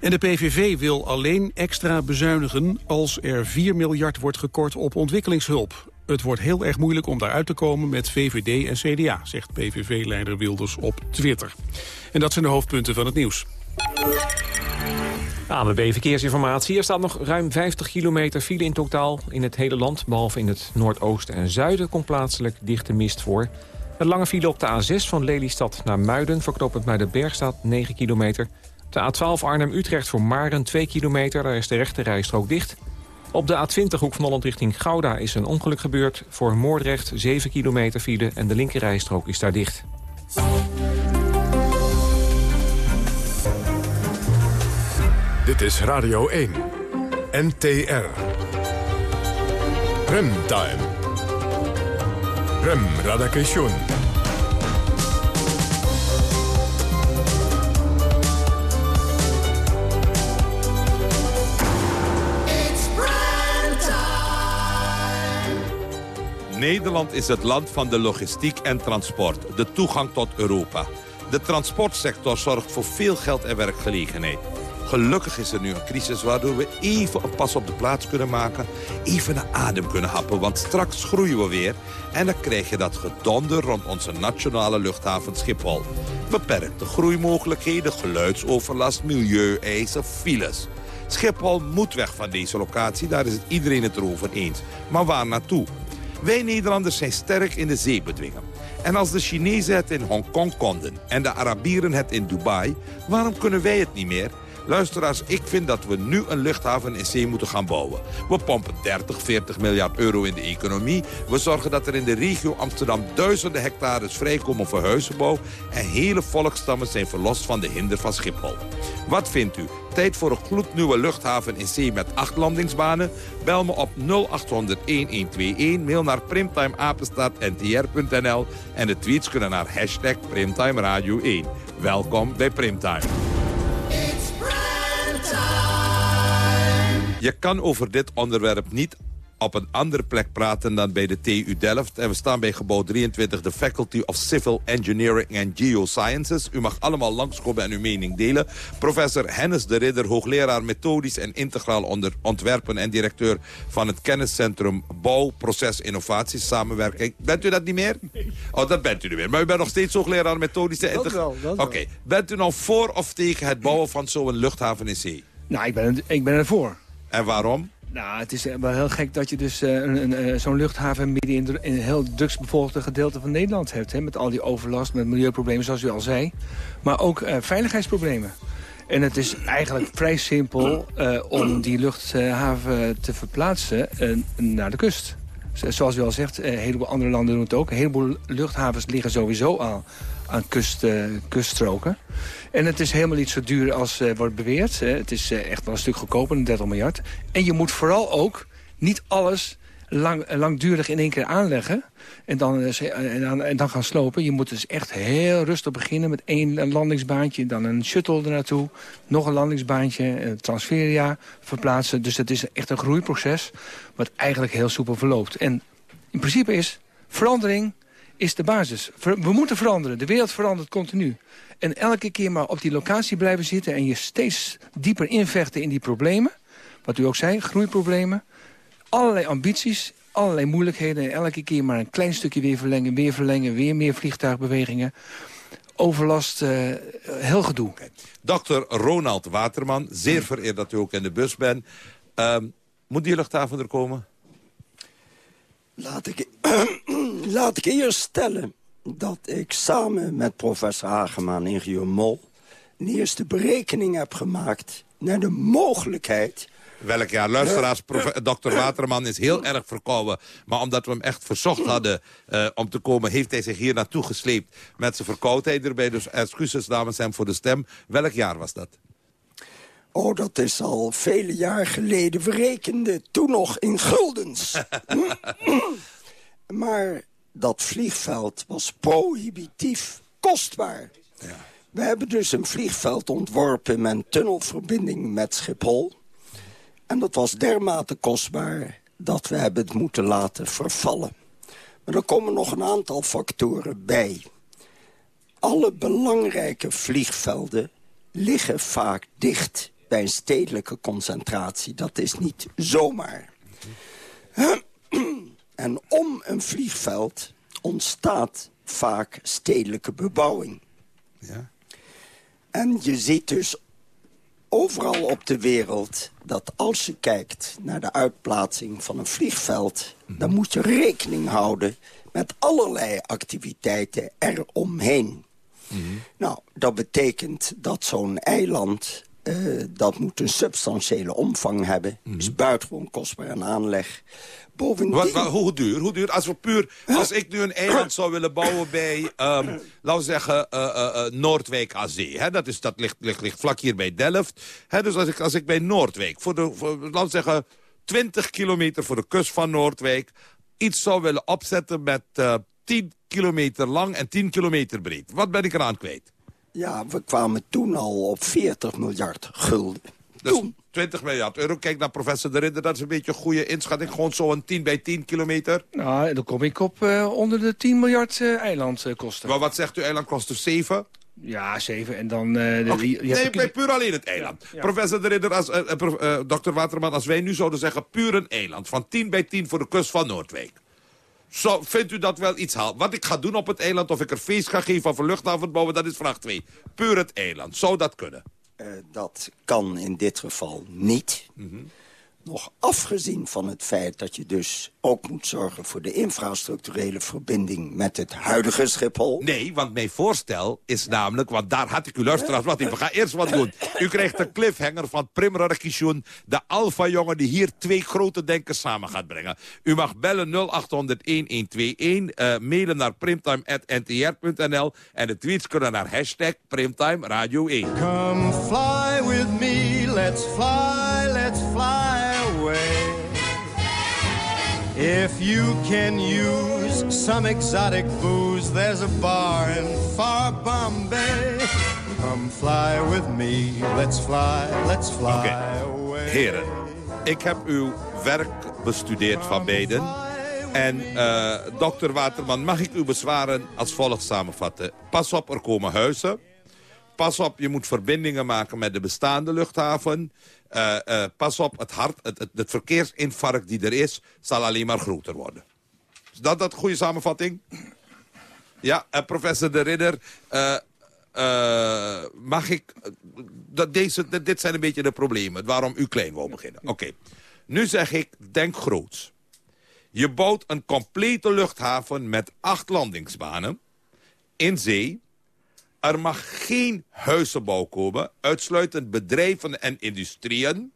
En de PVV wil alleen extra bezuinigen als er 4 miljard wordt gekort op ontwikkelingshulp. Het wordt heel erg moeilijk om daaruit te komen met VVD en CDA, zegt PVV-leider Wilders op Twitter. En dat zijn de hoofdpunten van het nieuws. ANWB Verkeersinformatie. Er staat nog ruim 50 kilometer file in totaal in het hele land. Behalve in het noordoosten en zuiden komt plaatselijk dichte mist voor. Een lange file op de A6 van Lelystad naar Muiden... verknopend naar de Bergstad 9 kilometer. De A12 Arnhem-Utrecht voor Maren 2 kilometer, daar is de rechte rijstrook dicht. Op de A20 hoek van Holland richting Gouda is een ongeluk gebeurd. Voor Moordrecht 7 kilometer file en de linker rijstrook is daar dicht. Dit is Radio 1. NTR. Remtime. Rem Radakation. Nederland is het land van de logistiek en transport, de toegang tot Europa. De transportsector zorgt voor veel geld en werkgelegenheid. Gelukkig is er nu een crisis waardoor we even een pas op de plaats kunnen maken. Even een adem kunnen happen, want straks groeien we weer. En dan krijg je dat gedonder rond onze nationale luchthaven Schiphol. Beperkte groeimogelijkheden, geluidsoverlast, milieueisen, files. Schiphol moet weg van deze locatie, daar is het iedereen het erover eens. Maar waar naartoe? Wij Nederlanders zijn sterk in de zeebedwingen. En als de Chinezen het in Hongkong konden en de Arabieren het in Dubai... waarom kunnen wij het niet meer? Luisteraars, ik vind dat we nu een luchthaven in zee moeten gaan bouwen. We pompen 30, 40 miljard euro in de economie. We zorgen dat er in de regio Amsterdam duizenden hectares vrijkomen voor huizenbouw. En hele volkstammen zijn verlost van de hinder van Schiphol. Wat vindt u? Tijd voor een gloednieuwe luchthaven in zee met acht landingsbanen? Bel me op 0800-1121, mail naar primtimeapenstaartntr.nl en de tweets kunnen naar hashtag Primtime Radio 1. Welkom bij Primtime. Je kan over dit onderwerp niet op een andere plek praten dan bij de TU Delft. En we staan bij gebouw 23, de Faculty of Civil Engineering and Geosciences. U mag allemaal langskomen en uw mening delen. Professor Hennis de Ridder, hoogleraar methodisch en integraal onder ontwerpen... en directeur van het kenniscentrum Bouw, Proces, Innovatie, Samenwerking. Bent u dat niet meer? Oh, dat bent u niet meer. Maar u bent nog steeds hoogleraar methodische en integraal. Oké. Bent u nou voor of tegen het bouwen van zo'n luchthaven in zee? Nou, ik ben, ik ben ervoor. En waarom? Nou, het is wel heel gek dat je dus een, een, zo'n luchthaven midden in, een heel drugsbevolkte gedeelte van Nederland hebt. Hè, met al die overlast, met milieuproblemen zoals u al zei. Maar ook veiligheidsproblemen. En het is eigenlijk vrij simpel om die luchthaven te verplaatsen naar de kust. Zoals u al zegt, een heleboel andere landen doen het ook. Een heleboel luchthavens liggen sowieso al aan kust, kuststroken. En het is helemaal niet zo duur als uh, wordt beweerd. Het is uh, echt wel een stuk goedkoper, een 30 miljard. En je moet vooral ook niet alles lang, eh, langdurig in één keer aanleggen... En dan, en, dan, en dan gaan slopen. Je moet dus echt heel rustig beginnen met één landingsbaantje... dan een shuttle ernaartoe, nog een landingsbaantje, een transferia verplaatsen. Dus het is echt een groeiproces wat eigenlijk heel soepel verloopt. En in principe is verandering is de basis. We moeten veranderen. De wereld verandert continu. En elke keer maar op die locatie blijven zitten... en je steeds dieper invechten in die problemen. Wat u ook zei, groeiproblemen. Allerlei ambities, allerlei moeilijkheden. En elke keer maar een klein stukje weer verlengen, weer verlengen... weer meer vliegtuigbewegingen. Overlast, uh, heel gedoe. Dokter Ronald Waterman, zeer vereerd dat u ook in de bus bent. Uh, moet die luchthaven er komen? Laat ik, laat ik eerst stellen dat ik samen met professor Hagema en ingenieur Mol... een eerste berekening heb gemaakt naar de mogelijkheid... Welk jaar? Luisteraars, dokter Waterman is heel erg verkouden. Maar omdat we hem echt verzocht hadden uh, om te komen... heeft hij zich hier naartoe gesleept met zijn verkoudheid erbij. Dus excuses namens hem voor de stem. Welk jaar was dat? Oh, dat is al vele jaar geleden. We rekenden toen nog in guldens. maar dat vliegveld was prohibitief kostbaar. Ja. We hebben dus een vliegveld ontworpen met een tunnelverbinding met Schiphol. En dat was dermate kostbaar dat we hebben het moeten laten vervallen. Maar er komen nog een aantal factoren bij. Alle belangrijke vliegvelden liggen vaak dicht bij een stedelijke concentratie. Dat is niet zomaar. En om een vliegveld ontstaat vaak stedelijke bebouwing. Ja. En je ziet dus overal op de wereld dat als je kijkt naar de uitplaatsing van een vliegveld... Mhm. dan moet je rekening houden met allerlei activiteiten eromheen. Mm Nou, dat betekent dat zo'n eiland uh, dat moet een substantiële omvang hebben. Mm Is buitengewoon kostbaar aan aanleg. Bovendien... Wat, wat, hoe duur? Hoe duur? Als, we puur, als ik nu een eiland zou willen bouwen bij, um, laten we zeggen, uh, uh, Noordwijk aan zee. Hè? Dat, is, dat ligt, ligt, ligt vlak hier bij Delft. Hè? Dus als ik, als ik bij Noordwijk, voor de, voor, laten we zeggen, 20 kilometer voor de kust van Noordwijk... iets zou willen opzetten met 10 kilometer lang en 10 kilometer breed. Wat ben ik eraan kwijt? Ja, we kwamen toen al op 40 miljard gulden. Dus toen. 20 miljard euro. Kijk naar professor De Ridder, dat is een beetje een goede inschatting. Gewoon zo'n 10 bij 10 kilometer. Nou, dan kom ik op uh, onder de 10 miljard uh, eilandkosten. Maar wat zegt u eilandkosten? 7? Ja, 7 en dan... Uh, de, okay. nee, bij puur alleen het eiland. Ja, ja. Professor De Ridder, als, dokter Waterman, als wij nu zouden zeggen... puur een eiland van 10 bij 10 voor de kust van Noordwijk. Zo, vindt u dat wel iets haal? Wat ik ga doen op het eiland, of ik er feest ga geven of een luchthaven bouwen, dat is vraag 2. Puur het eiland. Zou dat kunnen? Uh, dat kan in dit geval niet. Mm -hmm. Nog afgezien van het feit dat je dus ook moet zorgen... voor de infrastructurele verbinding met het huidige Schiphol. Nee, want mijn voorstel is namelijk... want daar had ik u luisteraars wat in. We gaan eerst wat doen. U krijgt een cliffhanger van Prim Radakishun... de alfa-jongen die hier twee grote denkers samen gaat brengen. U mag bellen 0800-1121, uh, mailen naar primtime.ntr.nl... en de tweets kunnen naar hashtag Primtime Radio 1. Come fly with me, let's fly If you can use some exotic booze, there's a bar in far Bombay. Come fly with me, let's fly, let's fly okay. away. Heren, Ik heb uw werk bestudeerd van beiden. En uh, dokter Waterman, mag ik uw bezwaren als volgt samenvatten? Pas op, er komen huizen. Pas op, je moet verbindingen maken met de bestaande luchthaven. Uh, uh, pas op, het, hart, het, het, het, verkeersinfarct die er is, zal alleen maar groter worden. Is dat dat goede samenvatting? Ja, professor De Ridder, mag ik... dat deze, dit zijn een beetje de problemen, waarom u klein wil beginnen. Oké, nu zeg ik, denk groots. Je bouwt een complete luchthaven met acht landingsbanen in zee. Er mag geen huizenbouw komen, uitsluitend bedrijven en industrieën.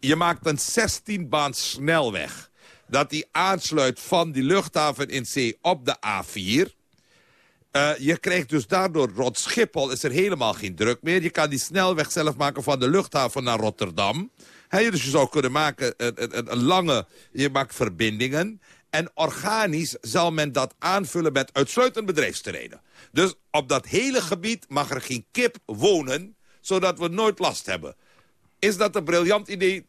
Je maakt een 16-baan snelweg dat die aansluit van die luchthaven in zee op de A4. Uh, je krijgt dus daardoor rond Schiphol is er helemaal geen druk meer. Je kan die snelweg zelf maken van de luchthaven naar Rotterdam. Dus je zou kunnen maken een lange... Je maakt verbindingen. En organisch zal men dat aanvullen met uitsluitend bedrijfsterreinen. Dus op dat hele gebied mag er geen kip wonen... zodat we nooit last hebben. Is dat een briljant idee?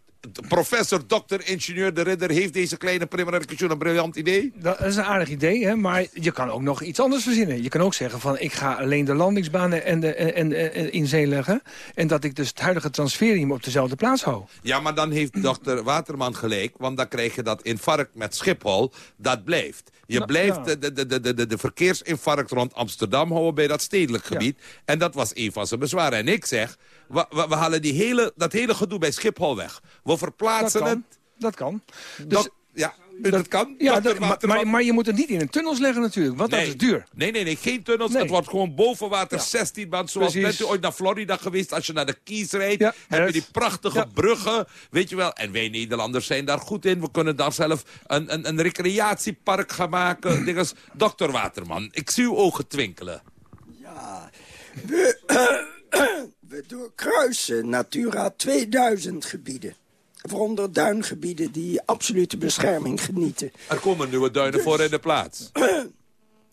Professor, dokter, ingenieur De Ridder... heeft deze kleine primaire een briljant idee? Dat is een aardig idee, hè? maar je kan ook nog iets anders verzinnen. Je kan ook zeggen van ik ga alleen de landingsbanen en de, en, en, in zee leggen... en dat ik dus het huidige transferium op dezelfde plaats hou. Ja, maar dan heeft dokter Waterman gelijk... want dan krijg je dat infarct met Schiphol, dat blijft. Je nou, blijft de, de, de, de, de verkeersinfarct rond Amsterdam houden bij dat stedelijk gebied. En dat was een van zijn bezwaren. En ik zeg, we, we, we, halen die hele, dat hele gedoe bij Schiphol weg. We verplaatsen dat het. Dat kan. Dus, dat, ja, dat, kan. Ja, dat, maar, maar, je moet het niet in een tunnels leggen natuurlijk, want nee. dat is duur. Nee, nee, nee, geen tunnels. Het wordt gewoon boven water, 16 band. Zoals bent u ooit naar Florida geweest, als je naar de Keys rijdt... Ja, heb je die prachtige bruggen, weet je wel. En wij Nederlanders zijn daar goed in. We kunnen daar zelf een, een, een recreatiepark gaan maken. Dinges. Dokter Waterman, ik zie uw ogen twinkelen. Ja, we, doorkruisen Natura 2000 gebieden waaronder duingebieden die absolute bescherming genieten. Er komen nieuwe duinen voor in de plaats.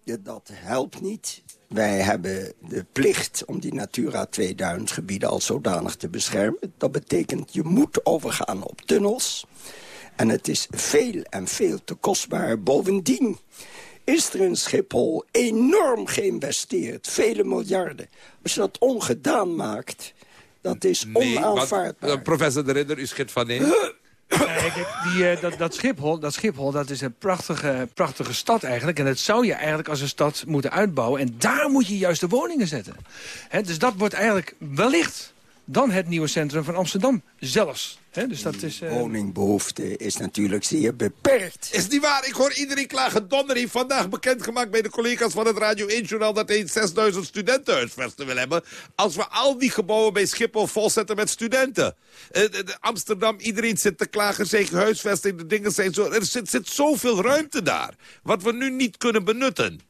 dat helpt niet. Wij hebben de plicht om die Natura 2000 gebieden als zodanig te beschermen. Dat betekent je moet overgaan op tunnels. En het is veel en veel te kostbaar. Bovendien is er in Schiphol enorm geïnvesteerd. Vele miljarden. Als je dat ongedaan maakt dat is nee, onaanvaardbaar. Uh, professor De Ridder, u schiet van in. die, uh, dat, dat, Schiphol, dat Schiphol dat is een prachtige, prachtige stad eigenlijk. En dat zou je eigenlijk als een stad moeten uitbouwen. En daar moet je juist de woningen zetten. He, dus dat wordt eigenlijk wellicht dan het nieuwe centrum van Amsterdam zelfs. dus dat is, uh... woningbehoefte is natuurlijk zeer beperkt. Is niet waar? Ik hoor iedereen klagen. Donner heeft vandaag bekendgemaakt bij de collega's van het Radio 1-journaal... dat hij 6000 studentenhuisvesten wil hebben. Als we al die gebouwen bij Schiphol volzetten met studenten. Uh, Amsterdam, iedereen zit te klagen, zeker huisvesting. De dingen zijn zo... Er zit, zit zoveel ruimte daar. Wat we nu niet kunnen benutten.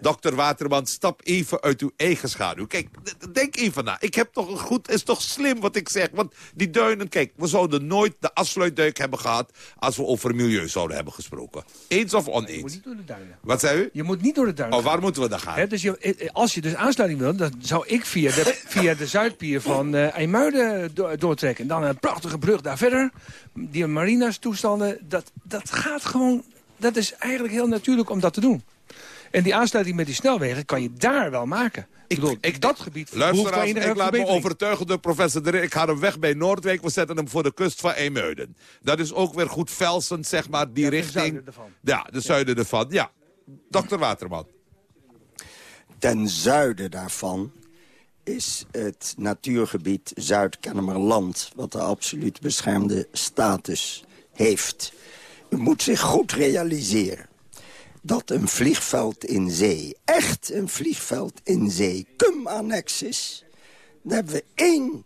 Dokter Waterman, stap even uit uw eigen schaduw. Kijk, denk even na. Ik heb toch een goed, is toch slim wat ik zeg. Want die duinen, kijk, we zouden nooit de afsluitduik hebben gehad... als we over milieu zouden hebben gesproken. Eens of oneens? Je moet niet door de duinen. Wat zei u? Je moet niet door de duinen Oh, waar moeten we dan gaan? dus je, eh, eh, als je dus aansluiting wil, dan zou ik via de, via de Zuidpier van uh, IJmuiden doortrekken. En dan een prachtige brug daar verder. Die marina's toestanden, dat, dat gaat gewoon... Dat is eigenlijk heel natuurlijk om dat te doen. En die aansluiting met die snelwegen kan je daar wel maken. Ik, bedoel, ik, dat gebied Luister, ik laat me overtuigen door professor de Ik ga hem weg bij Noordwijk. We zetten hem voor de kust van Eemuiden. Dat is ook weer goed Velsen, zeg maar, die richting. Ja, de zuiden ervan. Ja, dokter Waterman. Ten zuiden daarvan is het natuurgebied Zuid-Kennemerland... wat de absoluut beschermde status heeft. U moet zich goed realiseren dat een vliegveld in zee, echt een vliegveld in zee, cum-annex is. Daar hebben we één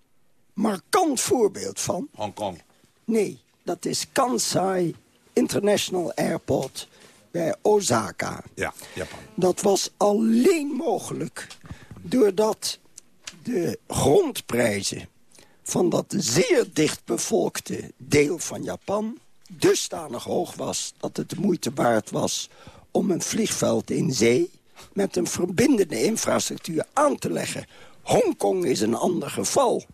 markant voorbeeld van. Hongkong. Nee, dat is Kansai International Airport bij Osaka. Ja, Japan. Dat was alleen mogelijk doordat de grondprijzen van dat zeer dichtbevolkte deel van Japan dusdanig hoog was dat het de moeite waard was om een vliegveld in zee met een verbindende infrastructuur aan te leggen. Hongkong is een ander geval.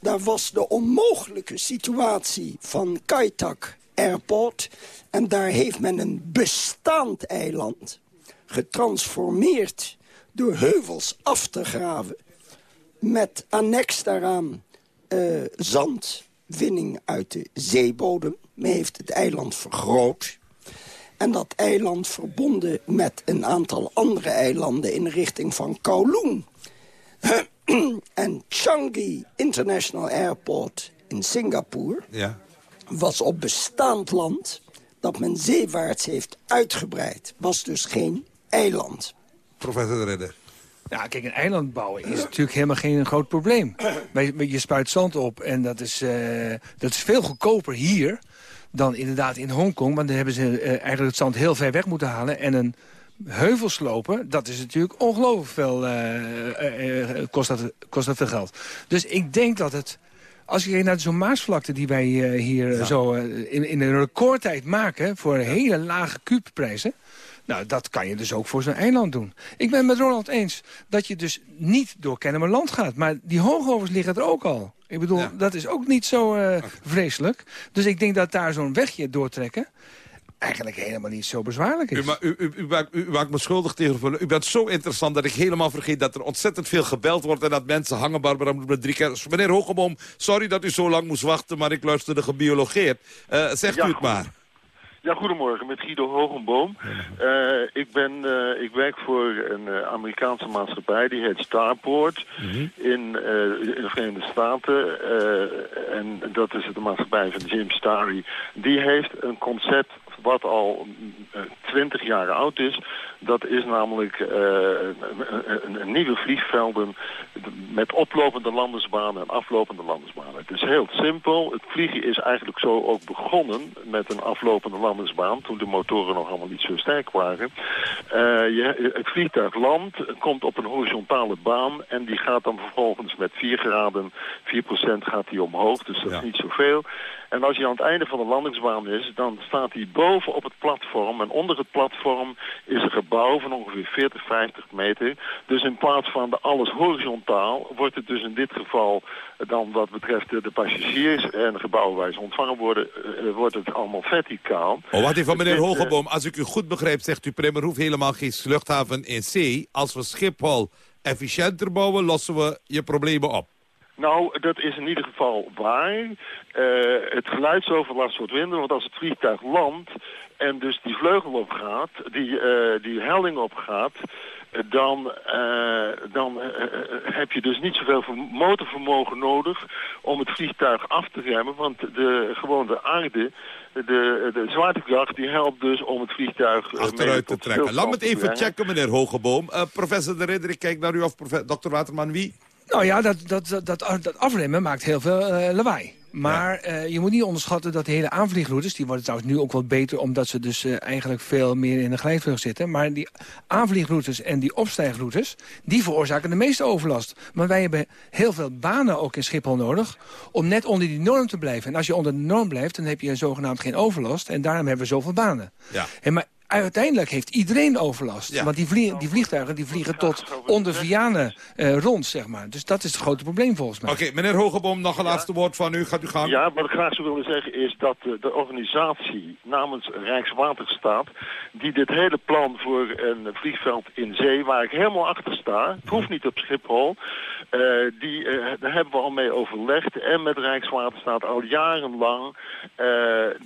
daar was de onmogelijke situatie van Kaitak Airport. En daar heeft men een bestaand eiland getransformeerd door heuvels af te graven. Met annex daaraan uh, zandwinning uit de zeebodem. Men heeft het eiland vergroot. En dat eiland verbonden met een aantal andere eilanden in de richting van Kowloon. en Changi International Airport in Singapore... Ja. was op bestaand land dat men zeewaarts heeft uitgebreid. Was dus geen eiland. Professor de Ridder. Ja, kijk, een eiland bouwen is natuurlijk helemaal geen groot probleem. Je spuit zand op en dat is, uh, dat is veel goedkoper hier dan inderdaad in Hongkong. Want dan hebben ze uh, eigenlijk het zand heel ver weg moeten halen. En een heuvel slopen, dat is natuurlijk ongelooflijk veel, uh, kost, dat, kost dat veel geld. Dus ik denk dat het... Als je kijkt naar zo'n Maasvlakte die wij hier zo in, in een recordtijd maken... voor hele lage kuupprijzen... Nou, dat kan je dus ook voor zo'n eiland doen. Ik ben met Ronald eens dat je dus niet door Kennemerland gaat. Maar die hoogovers liggen er ook al. Ik bedoel, dat is ook niet zo uh, vreselijk. Dus ik denk dat daar zo'n wegje doortrekken eigenlijk helemaal niet zo bezwaarlijk is. U, u, u, u, maakt, u maakt me schuldig tegen U bent zo interessant dat ik helemaal vergeet dat er ontzettend veel gebeld wordt... en dat mensen hangen, Barbara met drie keer. Meneer Hogeboom, sorry dat u zo lang moest wachten... maar ik luisterde gebiologeerd. Uh, zegt u het maar. Ja, goedemorgen, met Guido Hogenboom. Uh, ik, ben, uh, ik werk voor een uh, Amerikaanse maatschappij, die heet Starport mm -hmm. in, in, de Verenigde Staten. en dat is de maatschappij van Jim Starry. Die heeft een concept wat al twintig jaar oud is. Dat is namelijk een, een nieuwe vliegvelden met oplopende landingsbanen en aflopende landingsbanen. Het is heel simpel. Het vliegen is eigenlijk zo ook begonnen met een aflopende landingsbaan... toen de motoren nog allemaal niet zo sterk waren. Uh, je, het vliegtuig landt, komt op een horizontale baan... en die gaat dan vervolgens met 4 graden, 4% gaat die omhoog. Dus dat is niet zoveel. En als hij aan het einde van de landingsbaan is, dan staat hij boven op het platform. En onder het platform is een gebouw van ongeveer 40, 50 meter. Dus in plaats van de alles horizontaal, wordt het dus in dit geval dan wat betreft de passagiers en gebouwen waar ze ontvangen worden, uh, wordt het allemaal verticaal. Oh, wat even van meneer Hogeboom, als ik u goed begrijp, zegt u Bremer hoeft helemaal geen luchthaven in zee. Als we Schiphol efficiënter bouwen, lossen we je problemen op. Nou, dat is in ieder geval waar. Uh, het geluidsoverlast wordt minder, want als het vliegtuig landt en dus die vleugel opgaat, die, uh, die helling opgaat, dan, uh, dan heb je dus niet zoveel motorvermogen nodig om het vliegtuig af te remmen. Want de, gewoon de aarde, de, de zwaartekracht, die helpt dus om het vliegtuig achteruit te trekken. Laat me het even checken, meneer Hogeboom. professor De Ridder, ik kijk naar u of dokter Waterman. Wie? Nou ja, dat, dat, dat, dat afremmen maakt heel veel uh, lawaai. Maar ja. uh, je moet niet onderschatten dat de hele aanvliegroutes... die worden trouwens nu ook wel beter... omdat ze dus uh, eigenlijk veel meer in de glijvlucht zitten. Maar die aanvliegroutes en die opstijgroutes... die veroorzaken de meeste overlast. Maar wij hebben heel veel banen ook in Schiphol nodig... om net onder die norm te blijven. En als je onder de norm blijft, dan heb je zogenaamd geen overlast. En daarom hebben we zoveel banen. Ja. En maar uiteindelijk heeft iedereen overlast. Ja. Want die, vlie die, vliegtuigen die vliegen tot onder Vianen uh, rond, zeg maar. Dus dat is het grote probleem volgens mij. Oké, okay, meneer Hogeboom, nog een laatste woord van u. Gaat u gaan? Ja, wat ik graag zou willen zeggen is dat uh, de organisatie namens Rijkswaterstaat... die dit hele plan voor een vliegveld in zee, waar ik helemaal achter sta... het hoeft niet op Schiphol... Uh, die, daar hebben we al mee overlegd en met Rijkswaterstaat al jarenlang.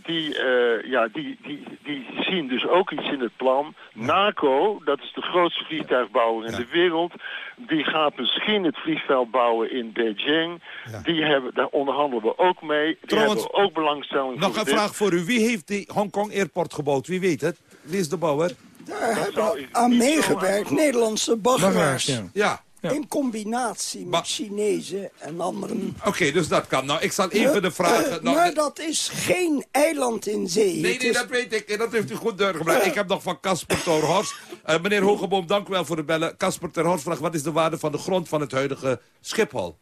die, ja, die, die, die zien dus ook iets in het plan. NACO, dat is de grootste vliegtuigbouwer in ja. de wereld... die gaat misschien het vliegveld bouwen in Beijing. Ja. Die hebben, daar onderhandelen we ook mee. Die Trouwens, hebben ook belangstelling Nog voor een dit. vraag voor u. Wie heeft die Hongkong Airport gebouwd? Wie weet het? Wie is de bouwer? Daar hebben aan meegewerkt Nederlandse baggeraars. Ja. ja. Ja. In combinatie met ba Chinezen en anderen. Oké, okay, dus dat kan. Nou, ik zal even uh, de vragen... Uh, nou, maar dat is geen eiland in zee. Nee, nee, is... dat weet ik. Dat heeft u goed doorgebracht. Uh, ik heb nog van Casper Terhorst. Uh, meneer Hogeboom, dank u wel voor het bellen. Casper Terhorst vraagt, wat is de waarde van de grond van het huidige Schiphol?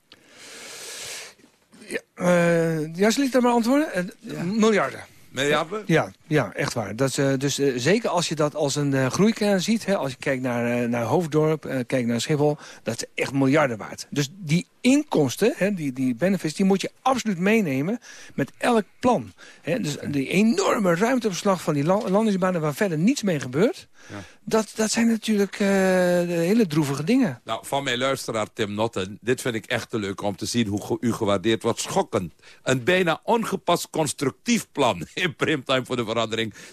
Ja, uh, ja zal ik dat maar antwoorden? Ja. Miljarden. Miljarden? Ja, Ja, echt waar. Dat eh, dus eh, zeker als je dat als een uh, groeikern ziet... Hè, als je kijkt naar, uh, naar Hoofddorp, kijkt naar Schiphol... dat is echt miljarden waard. Dus die inkomsten, hè, die, die benefits, die moet je absoluut meenemen... met elk plan. Hè. Dus die enorme ruimteopslag van die landingsbanen... waar verder niets mee gebeurt... Ja. Dat, dat zijn natuurlijk hele droevige dingen. Nou, van mijn luisteraar Tim Notten... dit vind ik echt te leuk om te zien hoe u gewaardeerd wordt. Schokkend. Een bijna ongepast constructief plan in primetime voor de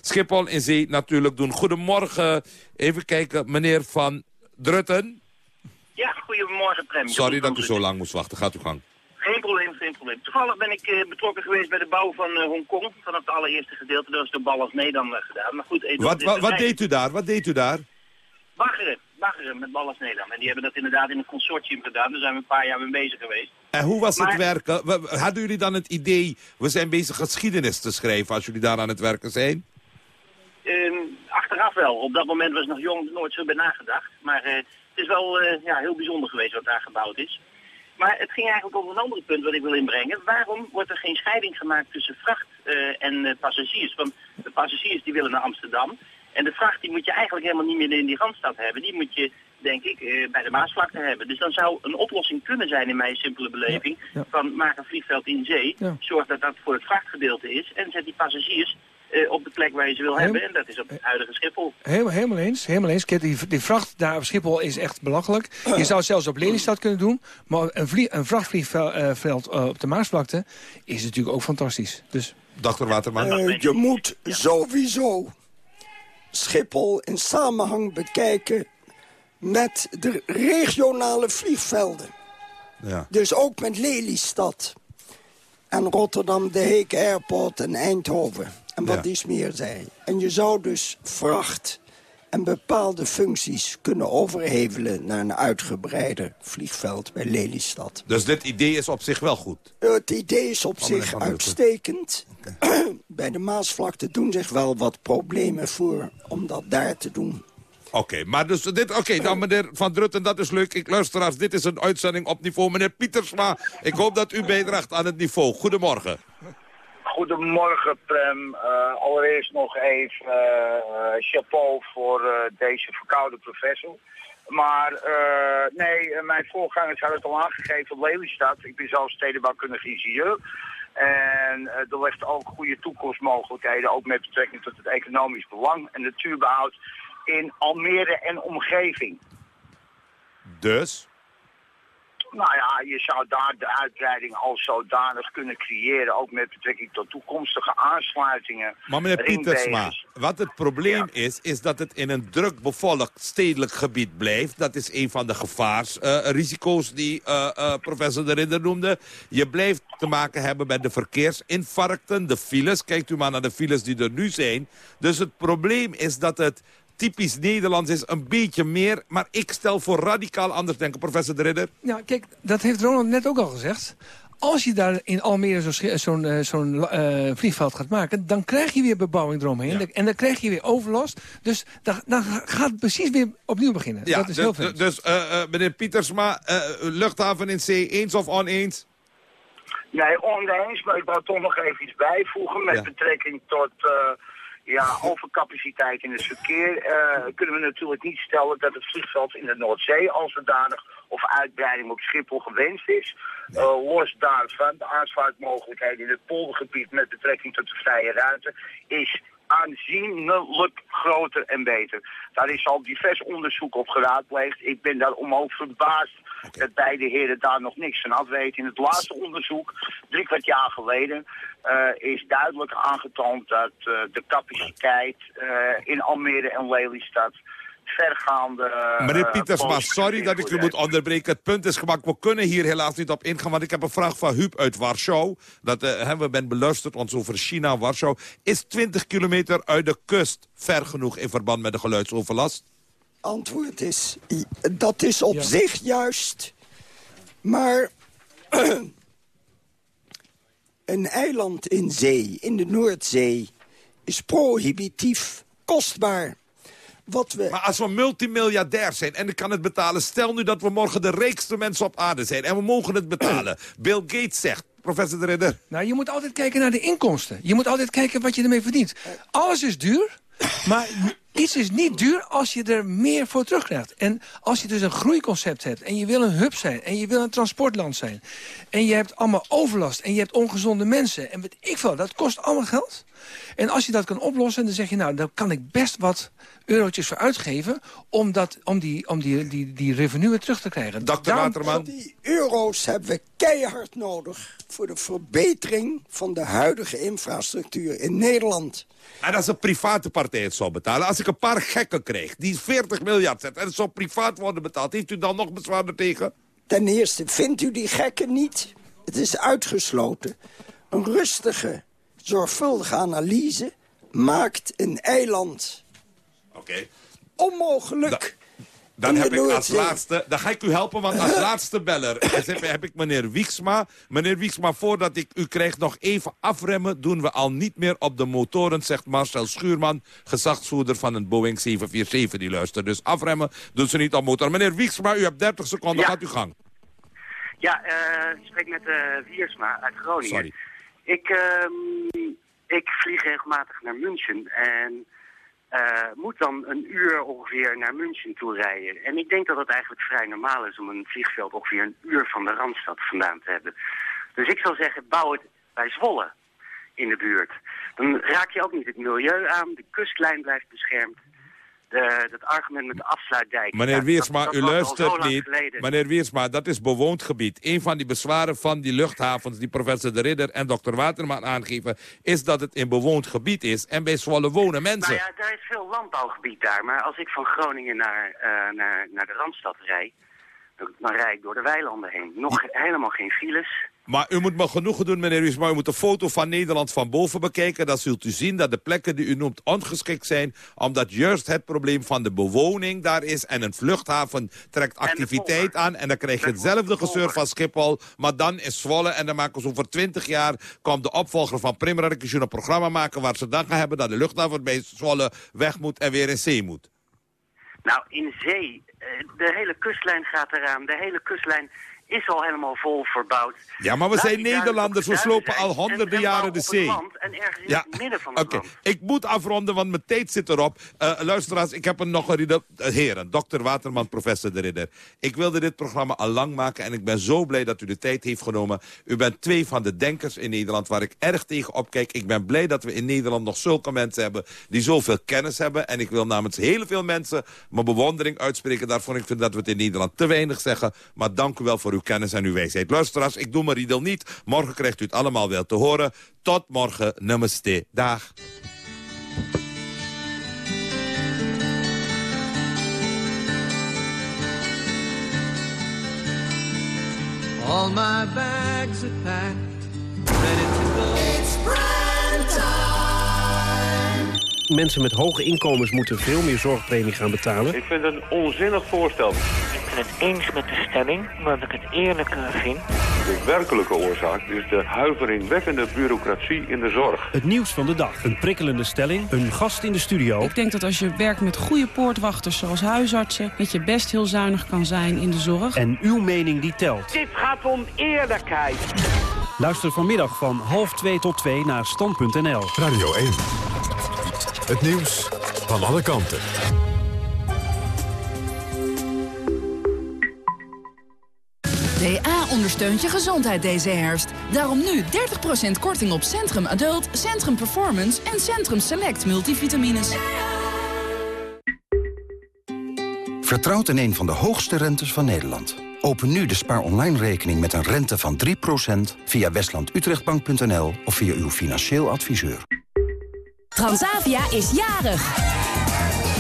Schiphol in zee natuurlijk doen. Goedemorgen. Even kijken, meneer Van Drutten. Ja, goedemorgen, Prem. Sorry dat u zo lang moest wachten. Gaat u gang. Geen probleem, geen probleem. Toevallig ben ik uh, betrokken geweest bij de bouw van uh, Hongkong. Vanaf het allereerste gedeelte. Dat is door Ballas Nederland uh, gedaan. Maar goed, wat, wat, wat deed u daar? Wat deed u daar? Baggeren. Baggeren met Ballas Nederland. En die hebben dat inderdaad in een consortium gedaan. Daar zijn we een paar jaar mee bezig geweest. En hoe was het werken? Hadden jullie dan het idee, we zijn bezig geschiedenis te schrijven als jullie daar aan het werken zijn? Um, achteraf wel. Op dat moment was ik nog jong, nooit zo bij nagedacht. Maar uh, het is wel uh, ja, heel bijzonder geweest wat daar gebouwd is. Maar het ging eigenlijk over een ander punt wat ik wil inbrengen. Waarom wordt er geen scheiding gemaakt tussen vracht en passagiers? Want de passagiers die willen naar Amsterdam. En de vracht die moet je eigenlijk helemaal niet meer in die Randstad hebben. Die moet je, denk ik, bij de Maasvlakte hebben. Dus dan zou een oplossing kunnen zijn in mijn simpele beleving... van maak een vliegveld in zee, zorg dat dat voor het vrachtgedeelte is... en zet die passagiers uh, op de plek waar je ze wil hebben. En dat is op het huidige Schiphol. Helemaal, helemaal eens. Helemaal eens. Kijk, die, die vracht daar op Schiphol is echt belachelijk. Je zou het zelfs op Lelystad kunnen doen. Maar een, vlie, een vrachtvliegveld uh, op de Maasvlakte is natuurlijk ook fantastisch. Dus... Dr. Waterman. Uh, je moet sowieso Schiphol in samenhang bekijken met de regionale vliegvelden. Ja. Dus ook met Lelystad. En Rotterdam, De Heek Airport en Eindhoven. En wat ja. is meer zei. En je zou dus vracht en bepaalde functies kunnen overhevelen... naar een uitgebreider vliegveld bij Lelystad. Dus dit idee is op zich wel goed? Het idee is op zich uitstekend. Okay. bij de Maasvlakte doen zich wel wat problemen voor om dat daar te doen. Oké, okay, maar dus dit, oké, okay, nou meneer Van Drutten, dat is leuk. Ik luisteraars, dit is een uitzending op niveau. Meneer Pietersma, ik hoop dat u bijdraagt aan het niveau. Goedemorgen. Goedemorgen, Prem. Uh, allereerst nog even uh, chapeau voor deze verkoude professor. Maar nee, mijn voorgangers hadden het al aangegeven Lelystad. Ik ben zelf stedenbouwkundig ingenieur. En er ligt ook goede toekomstmogelijkheden, ook met betrekking tot het economisch belang en natuurbehoud in Almere en omgeving. Dus? Nou ja, je zou daar de uitbreiding als zodanig kunnen creëren, ook met betrekking tot toekomstige aansluitingen. Maar meneer Pietersma, wat het probleem ja. is, is dat het in een druk bevolkt stedelijk gebied blijft. Dat is een van de gevaarsrisico's uh, die uh, uh, professor de Ridder noemde. Je blijft te maken hebben met de verkeersinfarcten, de files. Kijkt u maar naar de files die er nu zijn. Dus het probleem is dat het typisch Nederlands is een beetje meer. Maar ik stel voor radicaal anders denken, professor De Ridder. Ja, kijk, dat heeft Ronald net ook al gezegd. Als je daar in Almere zo'n zo zo uh, vliegveld gaat maken... dan krijg je weer bebouwing eromheen. Ja. En dan krijg je weer overlast. Dus dan, dan gaat het precies weer opnieuw beginnen. Ja, dat is dus, heel veel. Dus uh, meneer Pietersma, luchthaven in C, eens of oneens? Nee, oneens, maar ik wou toch nog even iets bijvoegen... met ja. betrekking tot ja, overcapaciteit in het verkeer uh, kunnen we natuurlijk niet stellen dat het vliegveld in de Noordzee als zodanig of uitbreiding op Schiphol gewenst is. Uh, los daarvan, de aansluitmogelijkheden in het poldergebied met betrekking tot de vrije ruimte is aanzienlijk groter en beter. Daar is al divers onderzoek op geraadpleegd. Ik ben daar omhoog verbaasd okay. dat beide heren daar nog niks van af weten. In het laatste onderzoek, drie kwart jaar geleden, uh, is duidelijk aangetoond dat uh, de capaciteit uh, in Almere en Lelystad vergaande... Meneer Pietersma, sorry dat ik u moet onderbreken. Het punt is gemaakt, we kunnen hier helaas niet op ingaan... want ik heb een vraag van Huub uit Warschau. Dat uh, we ben beluisterd, ons over China, Warschau. Is 20 kilometer uit de kust ver genoeg in verband met de geluidsoverlast? Antwoord is, dat is op ja. zich juist. Maar een eiland in zee, in de Noordzee, is prohibitief kostbaar. Wat we... Maar als we multimiljardair zijn en ik kan het betalen... stel nu dat we morgen de rijkste mensen op aarde zijn... en we mogen het betalen. Bill Gates zegt, professor de Ridder? Nou, je moet altijd kijken naar de inkomsten. Je moet altijd kijken wat je ermee verdient. Alles is duur, maar iets is niet duur als je er meer voor terugkrijgt. En als je dus een groeiconcept hebt en je wil een hub zijn... en je wil een transportland zijn... en je hebt allemaal overlast en je hebt ongezonde mensen... en weet ik veel, dat kost allemaal geld. En als je dat kan oplossen, dan zeg je... nou, dan kan ik best wat eurotjes voor uitgeven... om, dat, om, die, om die, die, die revenue terug te krijgen. Dokter Waterman. Die euro's hebben we keihard nodig... voor de verbetering van de huidige infrastructuur in Nederland. En als een private partij het zou betalen... als ik een paar gekken krijg die 40 miljard zetten... en het zou privaat worden betaald... heeft u dan nog bezwaar tegen? Ten eerste, vindt u die gekken niet? Het is uitgesloten. Een rustige, zorgvuldige analyse maakt een eiland Oké. onmogelijk. Dan heb ik als laatste, dan ga ik u helpen, want als laatste beller heb, heb ik meneer Wieksma. Meneer Wieksma, voordat ik u krijg nog even afremmen, doen we al niet meer op de motoren, zegt Marcel Schuurman, gezagsvoerder van een Boeing 747 die luistert. Dus afremmen doen ze niet op motor. Meneer Wieksma, u hebt 30 seconden, gaat uw gang. Ja, eh, ik spreek met eh Wiersma uit Groningen. Sorry. Ik, ehm, ik vlieg regelmatig naar München en eh, moet dan een uur ongeveer naar München toe rijden. En ik denk dat het eigenlijk vrij normaal is om een vliegveld ongeveer een uur van de Randstad vandaan te hebben. Dus ik zou zeggen, bouw het bij Zwolle in de buurt. Dan raak je ook niet het milieu aan, de kustlijn blijft beschermd. De, dat argument met de afsluitdijk. Meneer ja, Wiersma, dat- u dat luistert niet. geleden. Meneer Wiersma, dat is bewoond gebied. Een van die bezwaren van die luchthavens die professor De Ridder en dokter Waterman aangeven... is dat het in bewoond gebied is en bij Zwolle wonen mensen. Nou ja, daar is veel landbouwgebied daar. Maar als ik van Groningen naar, eh, naar, naar de Randstad rijd, dan, dan rijd ik door de weilanden heen. Nog helemaal geen files. Maar u moet me genoegen doen, meneer Wiersma. U moet een foto van Nederland van boven bekijken. Dan zult u zien dat de plekken die u noemt ongeschikt zijn... omdat juist het probleem van de bewoning daar is... en een vluchthaven trekt activiteit aan... en dan krijg je hetzelfde gezeur van Schiphol... maar dan is Zwolle en dan maken ze over twintig jaar... komt de opvolger van Primera een programma maken... waar ze dan gaan hebben dat de luchthaven bij Zwolle weg moet... en weer in zee moet. Nou, in zee, eh, de hele kustlijn gaat eraan. De hele kustlijn is al helemaal vol verbouwd. Ja, maar we Laat zijn Nederlanders, we slopen al honderden En- en bouw jaren de zee. land En ergens in Ja, het midden van het Oké, land. ik moet afronden, want mijn tijd zit erop. Eh luisteraars, ik heb er nog een ridder. eh, heren, dokter Waterman, professor de Ridder. Ik wilde dit programma al lang maken en ik ben zo blij dat u de tijd heeft genomen. U bent twee van de denkers in Nederland waar ik erg tegen opkijk. Ik ben blij dat we in Nederland nog zulke mensen hebben die zoveel kennis hebben. En ik wil namens heel veel mensen mijn bewondering uitspreken daarvoor. Ik vind dat we het in Nederland te weinig zeggen. Maar dank u wel voor uw kennis en uw wijsheid. Luisteraars, ik doe mijn riedel niet. Morgen krijgt u het allemaal wel te horen. Tot morgen. Namaste. Dag. All my bags Mensen met hoge inkomens moeten veel meer zorgpremie gaan betalen. Ik vind het een onzinnig voorstel. Ik ben het eens met de stelling, omdat ik het eerlijker vind. De werkelijke oorzaak is de huiveringwekkende bureaucratie in de zorg. Het nieuws van de dag. Een prikkelende stelling. Een gast in de studio. Ik denk dat als je werkt met goede poortwachters zoals huisartsen... dat je best heel zuinig kan zijn in de zorg. En uw mening die telt. Dit gaat om eerlijkheid. Luister vanmiddag van half 2 tot 2 naar stand.nl. Radio 1. Het nieuws van alle kanten. DA ondersteunt je gezondheid deze herfst. Daarom nu 30% korting op Centrum Adult, Centrum Performance en Centrum Select multivitamines. Vertrouwt in een van de hoogste rentes van Nederland. Open nu de spaar online rekening met een rente van 3% via westlandutrechtbank.nl of via uw financieel adviseur. Transavia is jarig.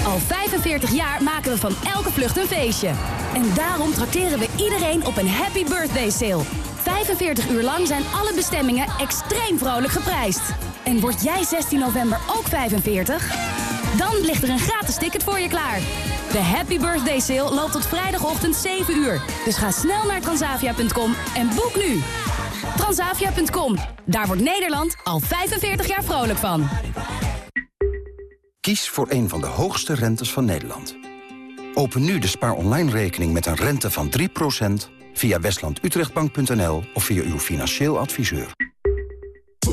Al 45 jaar maken we van elke vlucht een feestje. En daarom trakteren we iedereen op een happy birthday sale. 45 uur lang zijn alle bestemmingen extreem vrolijk geprijsd. En word jij 16 november ook 45? Dan ligt er een gratis ticket voor je klaar. De Happy Birthday Sale loopt tot vrijdagochtend 7 uur. Dus ga snel naar transavia.com en boek nu. Transavia.com. Daar wordt Nederland al 45 jaar vrolijk van. Kies voor een van de hoogste rentes van Nederland. Open nu de spaar online rekening met een rente van 3% Via westlandutrechtbank.nl of via uw financieel adviseur.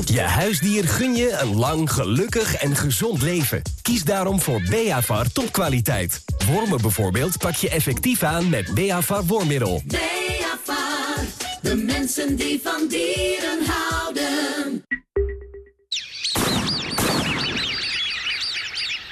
Je huisdier gun je een lang, gelukkig en gezond leven. Kies daarom voor Beavar topkwaliteit. Wormen bijvoorbeeld pak je effectief aan met Beavar wormmiddel. Beavar, de mensen die van dieren houden.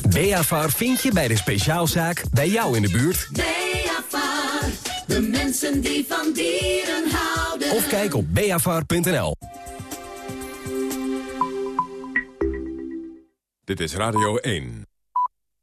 Beavar vind je bij de speciaalzaak bij jou in de buurt. Beavar, de mensen die van dieren houden. Of kijk op beavar.nl. Dit is Radio 1.